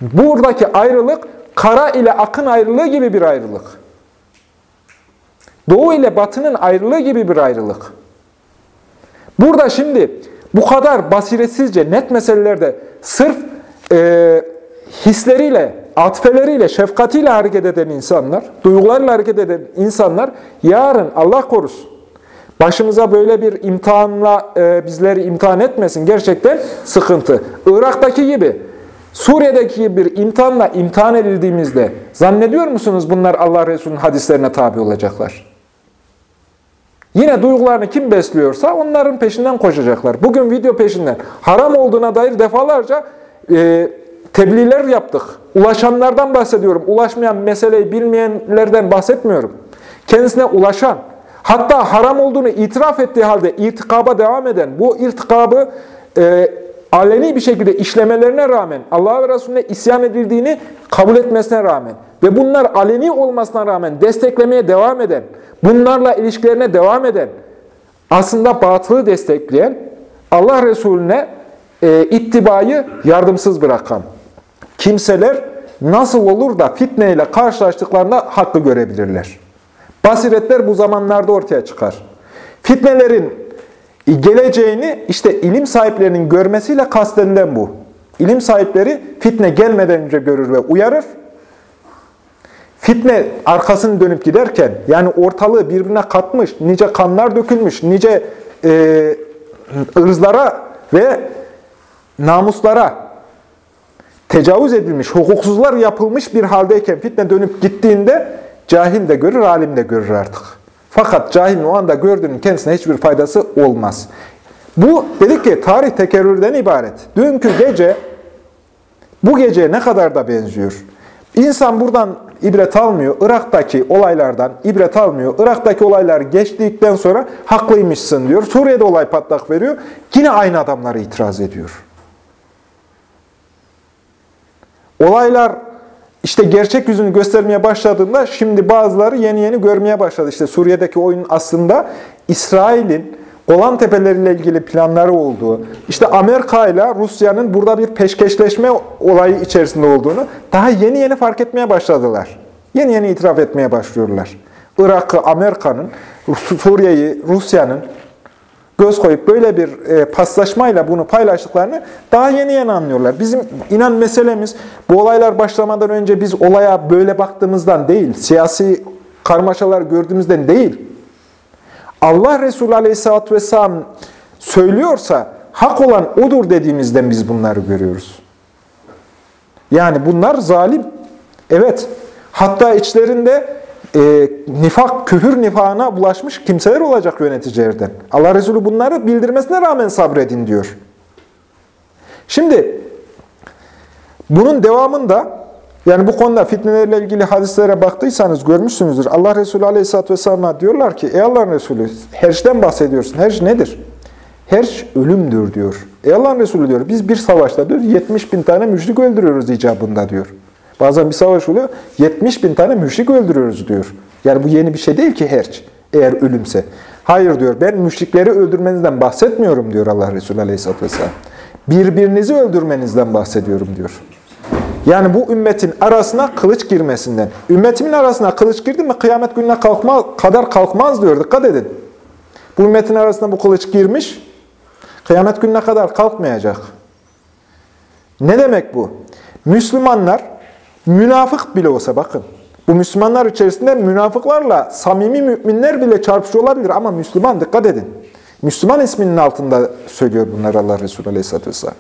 Buradaki ayrılık kara ile akın ayrılığı gibi bir ayrılık. Doğu ile batının ayrılığı gibi bir ayrılık. Burada şimdi bu kadar basiretsizce net meselelerde sırf e, hisleriyle, atfeleriyle, şefkatiyle hareket eden insanlar, duygularıyla hareket eden insanlar yarın Allah korusun başımıza böyle bir imtihanla e, bizleri imtihan etmesin. Gerçekten sıkıntı. Irak'taki gibi, Suriye'deki gibi bir imtihanla imtihan edildiğimizde zannediyor musunuz bunlar Allah Resulü'nün hadislerine tabi olacaklar? Yine duygularını kim besliyorsa onların peşinden koşacaklar. Bugün video peşinden haram olduğuna dair defalarca e, tebliğler yaptık. Ulaşanlardan bahsediyorum. Ulaşmayan meseleyi bilmeyenlerden bahsetmiyorum. Kendisine ulaşan, hatta haram olduğunu itiraf ettiği halde irtikaba devam eden, bu irtikabı e, aleni bir şekilde işlemelerine rağmen, Allah ve Resulüne isyan edildiğini kabul etmesine rağmen ve bunlar aleni olmasına rağmen desteklemeye devam eden, bunlarla ilişkilerine devam eden, aslında batılı destekleyen, Allah Resulüne e, ittibayı yardımsız bırakan kimseler nasıl olur da fitneyle karşılaştıklarında hakkı görebilirler. Basiretler bu zamanlarda ortaya çıkar. Fitnelerin geleceğini işte ilim sahiplerinin görmesiyle kastedilen bu. İlim sahipleri fitne gelmeden önce görür ve uyarır. Fitne arkasını dönüp giderken, yani ortalığı birbirine katmış, nice kanlar dökülmüş, nice e, ırzlara ve namuslara tecavüz edilmiş, hukuksuzlar yapılmış bir haldeyken fitne dönüp gittiğinde cahil de görür, alim de görür artık. Fakat cahilin o anda gördüğünün kendisine hiçbir faydası olmaz. Bu dedik ki tarih tekerrürden ibaret. Dünkü gece bu gece ne kadar da benziyor. İnsan buradan ibret almıyor. Irak'taki olaylardan ibret almıyor. Irak'taki olaylar geçtikten sonra haklıymışsın diyor. Suriye'de olay patlak veriyor. Yine aynı adamları itiraz ediyor. Olaylar işte gerçek yüzünü göstermeye başladığında şimdi bazıları yeni yeni görmeye başladı. İşte Suriye'deki oyun aslında İsrail'in Golan Tepeleriyle ilgili planları olduğu, işte Amerika ile Rusya'nın burada bir peşkeşleşme olayı içerisinde olduğunu daha yeni yeni fark etmeye başladılar. Yeni yeni itiraf etmeye başlıyorlar. Irak'ı Amerika'nın, Suriye'yi Rusya'nın göz koyup böyle bir e, paslaşmayla bunu paylaştıklarını daha yeni yeni anlıyorlar. Bizim inan meselemiz bu olaylar başlamadan önce biz olaya böyle baktığımızdan değil, siyasi karmaşalar gördüğümüzden değil, Allah Resulü Aleyhisselatü Vesselam söylüyorsa hak olan odur dediğimizden biz bunları görüyoruz. Yani bunlar zalim. Evet. Hatta içlerinde e, nifak, küfür nifağına bulaşmış kimseler olacak yöneticilerden. Allah Resulü bunları bildirmesine rağmen sabredin diyor. Şimdi bunun devamında yani bu konuda fitnelerle ilgili hadislere baktıysanız görmüşsünüzdür. Allah Resulü Aleyhisselatü Vesselam'a diyorlar ki Ey Allah'ın Resulü herçten bahsediyorsun. Herç nedir? Herç ölümdür diyor. Ey Allah'ın Resulü diyor biz bir savaşta diyor 70 bin tane müşrik öldürüyoruz icabında diyor. Bazen bir savaş oluyor 70 bin tane müşrik öldürüyoruz diyor. Yani bu yeni bir şey değil ki herç eğer ölümse. Hayır diyor ben müşrikleri öldürmenizden bahsetmiyorum diyor Allah Resulü Aleyhisselatü Vesselam. Birbirinizi öldürmenizden bahsediyorum diyor. Yani bu ümmetin arasına kılıç girmesinden. Ümmetimin arasına kılıç girdi mi kıyamet gününe kalkma, kadar kalkmaz diyor. Dikkat edin. Bu ümmetin arasına bu kılıç girmiş, kıyamet gününe kadar kalkmayacak. Ne demek bu? Müslümanlar münafık bile olsa bakın. Bu Müslümanlar içerisinde münafıklarla samimi müminler bile çarpışıyor olabilir ama Müslüman dikkat edin. Müslüman isminin altında söylüyor bunlar Allah Resulü Aleyhisselatü Vesselam.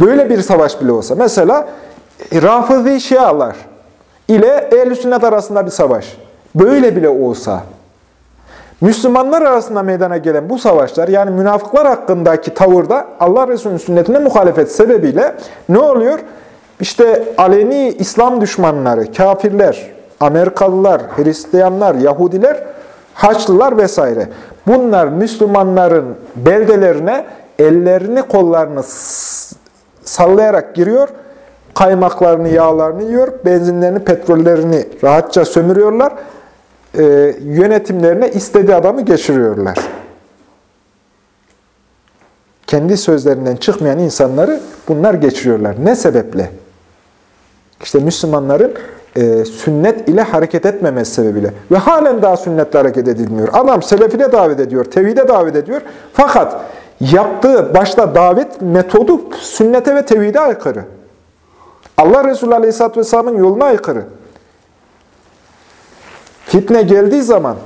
Böyle bir savaş bile olsa. Mesela Rafızi Şialar ile ehl Sünnet arasında bir savaş. Böyle bile olsa Müslümanlar arasında meydana gelen bu savaşlar yani münafıklar hakkındaki tavırda Allah Resulü'nün sünnetine muhalefet sebebiyle ne oluyor? İşte aleni İslam düşmanları, kafirler, Amerikalılar, Hristiyanlar, Yahudiler, Haçlılar vesaire. Bunlar Müslümanların beldelerine ellerini kollarını sallayarak giriyor kaymaklarını, yağlarını yiyor, benzinlerini, petrollerini rahatça sömürüyorlar. e, yönetimlerine istediği adamı geçiriyorlar. Kendi sözlerinden çıkmayan insanları bunlar geçiriyorlar. Ne sebeple? İşte Müslümanların e, sünnet ile hareket etmemesi sebebiyle. Ve halen daha sünnetle hareket edilmiyor. Adam selefine davet ediyor, tevhide davet ediyor. Fakat yaptığı başta davet metodu sünnete ve tevhide aykırı. Allah Resulü Aleyhisselatü Vesselam'ın yoluna aykırı. Fitne geldiği zaman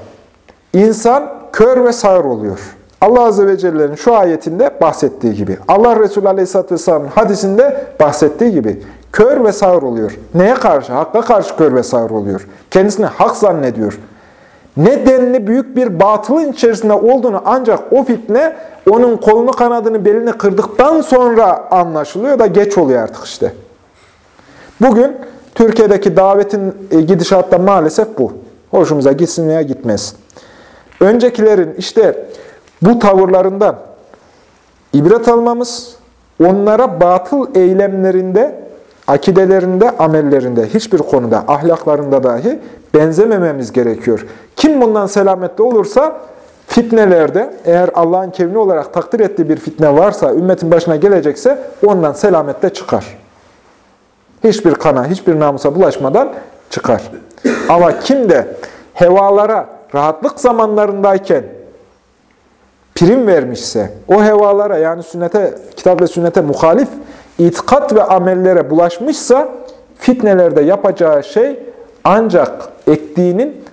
insan kör ve sağır oluyor. Allah Azze ve Celle'nin şu ayetinde bahsettiği gibi, Allah Resulü Aleyhisselatü Vesselam'ın hadisinde bahsettiği gibi kör ve sağır oluyor. Neye karşı? Hakka karşı kör ve sağır oluyor. Kendisini hak zannediyor. Nedenli büyük bir batılın içerisinde olduğunu ancak o fitne onun kolunu kanadını belini kırdıktan sonra anlaşılıyor da geç oluyor artık işte. Bugün Türkiye'deki davetin e, gidişatta maalesef bu. Hoşumuza gitsin veya gitmesin. Öncekilerin işte bu tavırlarından ibret almamız, onlara batıl eylemlerinde, akidelerinde, amellerinde, hiçbir konuda, ahlaklarında dahi benzemememiz gerekiyor. Kim bundan selametli olursa fitnelerde, eğer Allah'ın kevni olarak takdir ettiği bir fitne varsa, ümmetin başına gelecekse ondan selamette çıkar. Hiçbir kana, hiçbir namusa bulaşmadan çıkar. Ama kim de hevalara rahatlık zamanlarındayken prim vermişse, o hevalara yani sünnete, kitap ve sünnete muhalif itikat ve amellere bulaşmışsa fitnelerde yapacağı şey ancak ektiğinin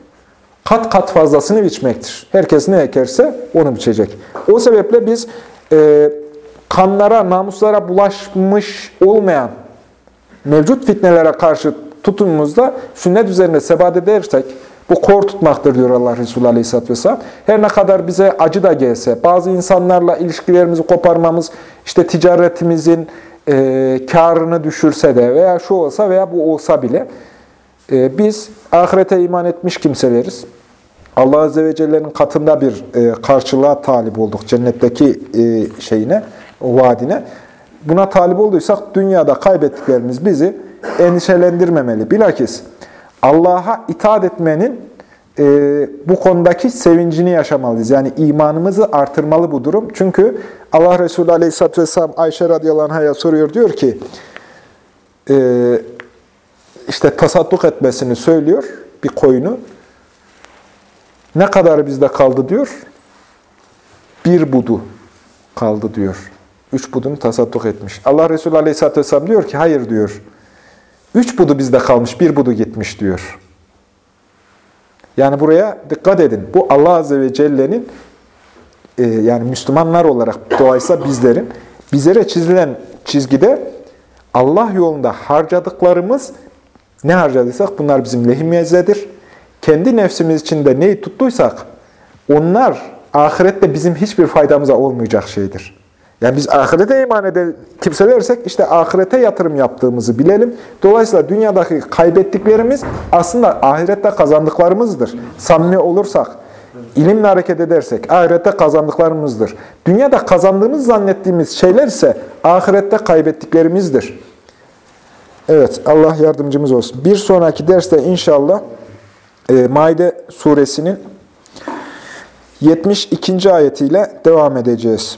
kat kat fazlasını biçmektir. Herkes ne ekerse onu biçecek. O sebeple biz e, kanlara, namuslara bulaşmış olmayan mevcut fitnelere karşı tutumumuzda sünnet üzerinde sebat edersek, bu kor tutmaktır diyor Allah Resulü Aleyhisselatü Vesselam. Her ne kadar bize acı da gelse, bazı insanlarla ilişkilerimizi koparmamız, işte ticaretimizin e, karını düşürse de veya şu olsa veya bu olsa bile e, biz ahirete iman etmiş kimseleriz. Allah Azze ve Celle'nin katında bir e, karşılığa talip olduk. Cennetteki e, şeyine, vaadine. Buna talip olduysak dünyada kaybettiklerimiz bizi endişelendirmemeli. Bilakis Allah'a itaat etmenin e, bu konudaki sevincini yaşamalıyız. Yani imanımızı artırmalı bu durum. Çünkü Allah Resulü Aleyhisselatü Vesselam Ayşe radıyallahu anh'a soruyor. Diyor ki, e, işte tasadduk etmesini söylüyor bir koyunu. Ne kadar bizde kaldı diyor? Bir budu kaldı diyor. Üç budunu tasadduk etmiş. Allah Resulü Aleyhisselatü Vesselam diyor ki, hayır diyor. Üç budu bizde kalmış, bir budu gitmiş diyor. Yani buraya dikkat edin. Bu Allah Azze ve Celle'nin e, yani Müslümanlar olarak dolayısıyla bizlerin bizlere çizilen çizgide Allah yolunda harcadıklarımız ne harcadıysak bunlar bizim lehimizdedir. Kendi nefsimiz içinde neyi tuttuysak onlar ahirette bizim hiçbir faydamıza olmayacak şeydir. Yani biz ahirete iman eden kimselersek işte ahirete yatırım yaptığımızı bilelim. Dolayısıyla dünyadaki kaybettiklerimiz aslında ahirette kazandıklarımızdır. Samimi olursak, ilimle hareket edersek ahirette kazandıklarımızdır. Dünyada kazandığımız zannettiğimiz şeyler ise ahirette kaybettiklerimizdir. Evet, Allah yardımcımız olsun. Bir sonraki derste inşallah e, Maide suresinin 72. ayetiyle devam edeceğiz.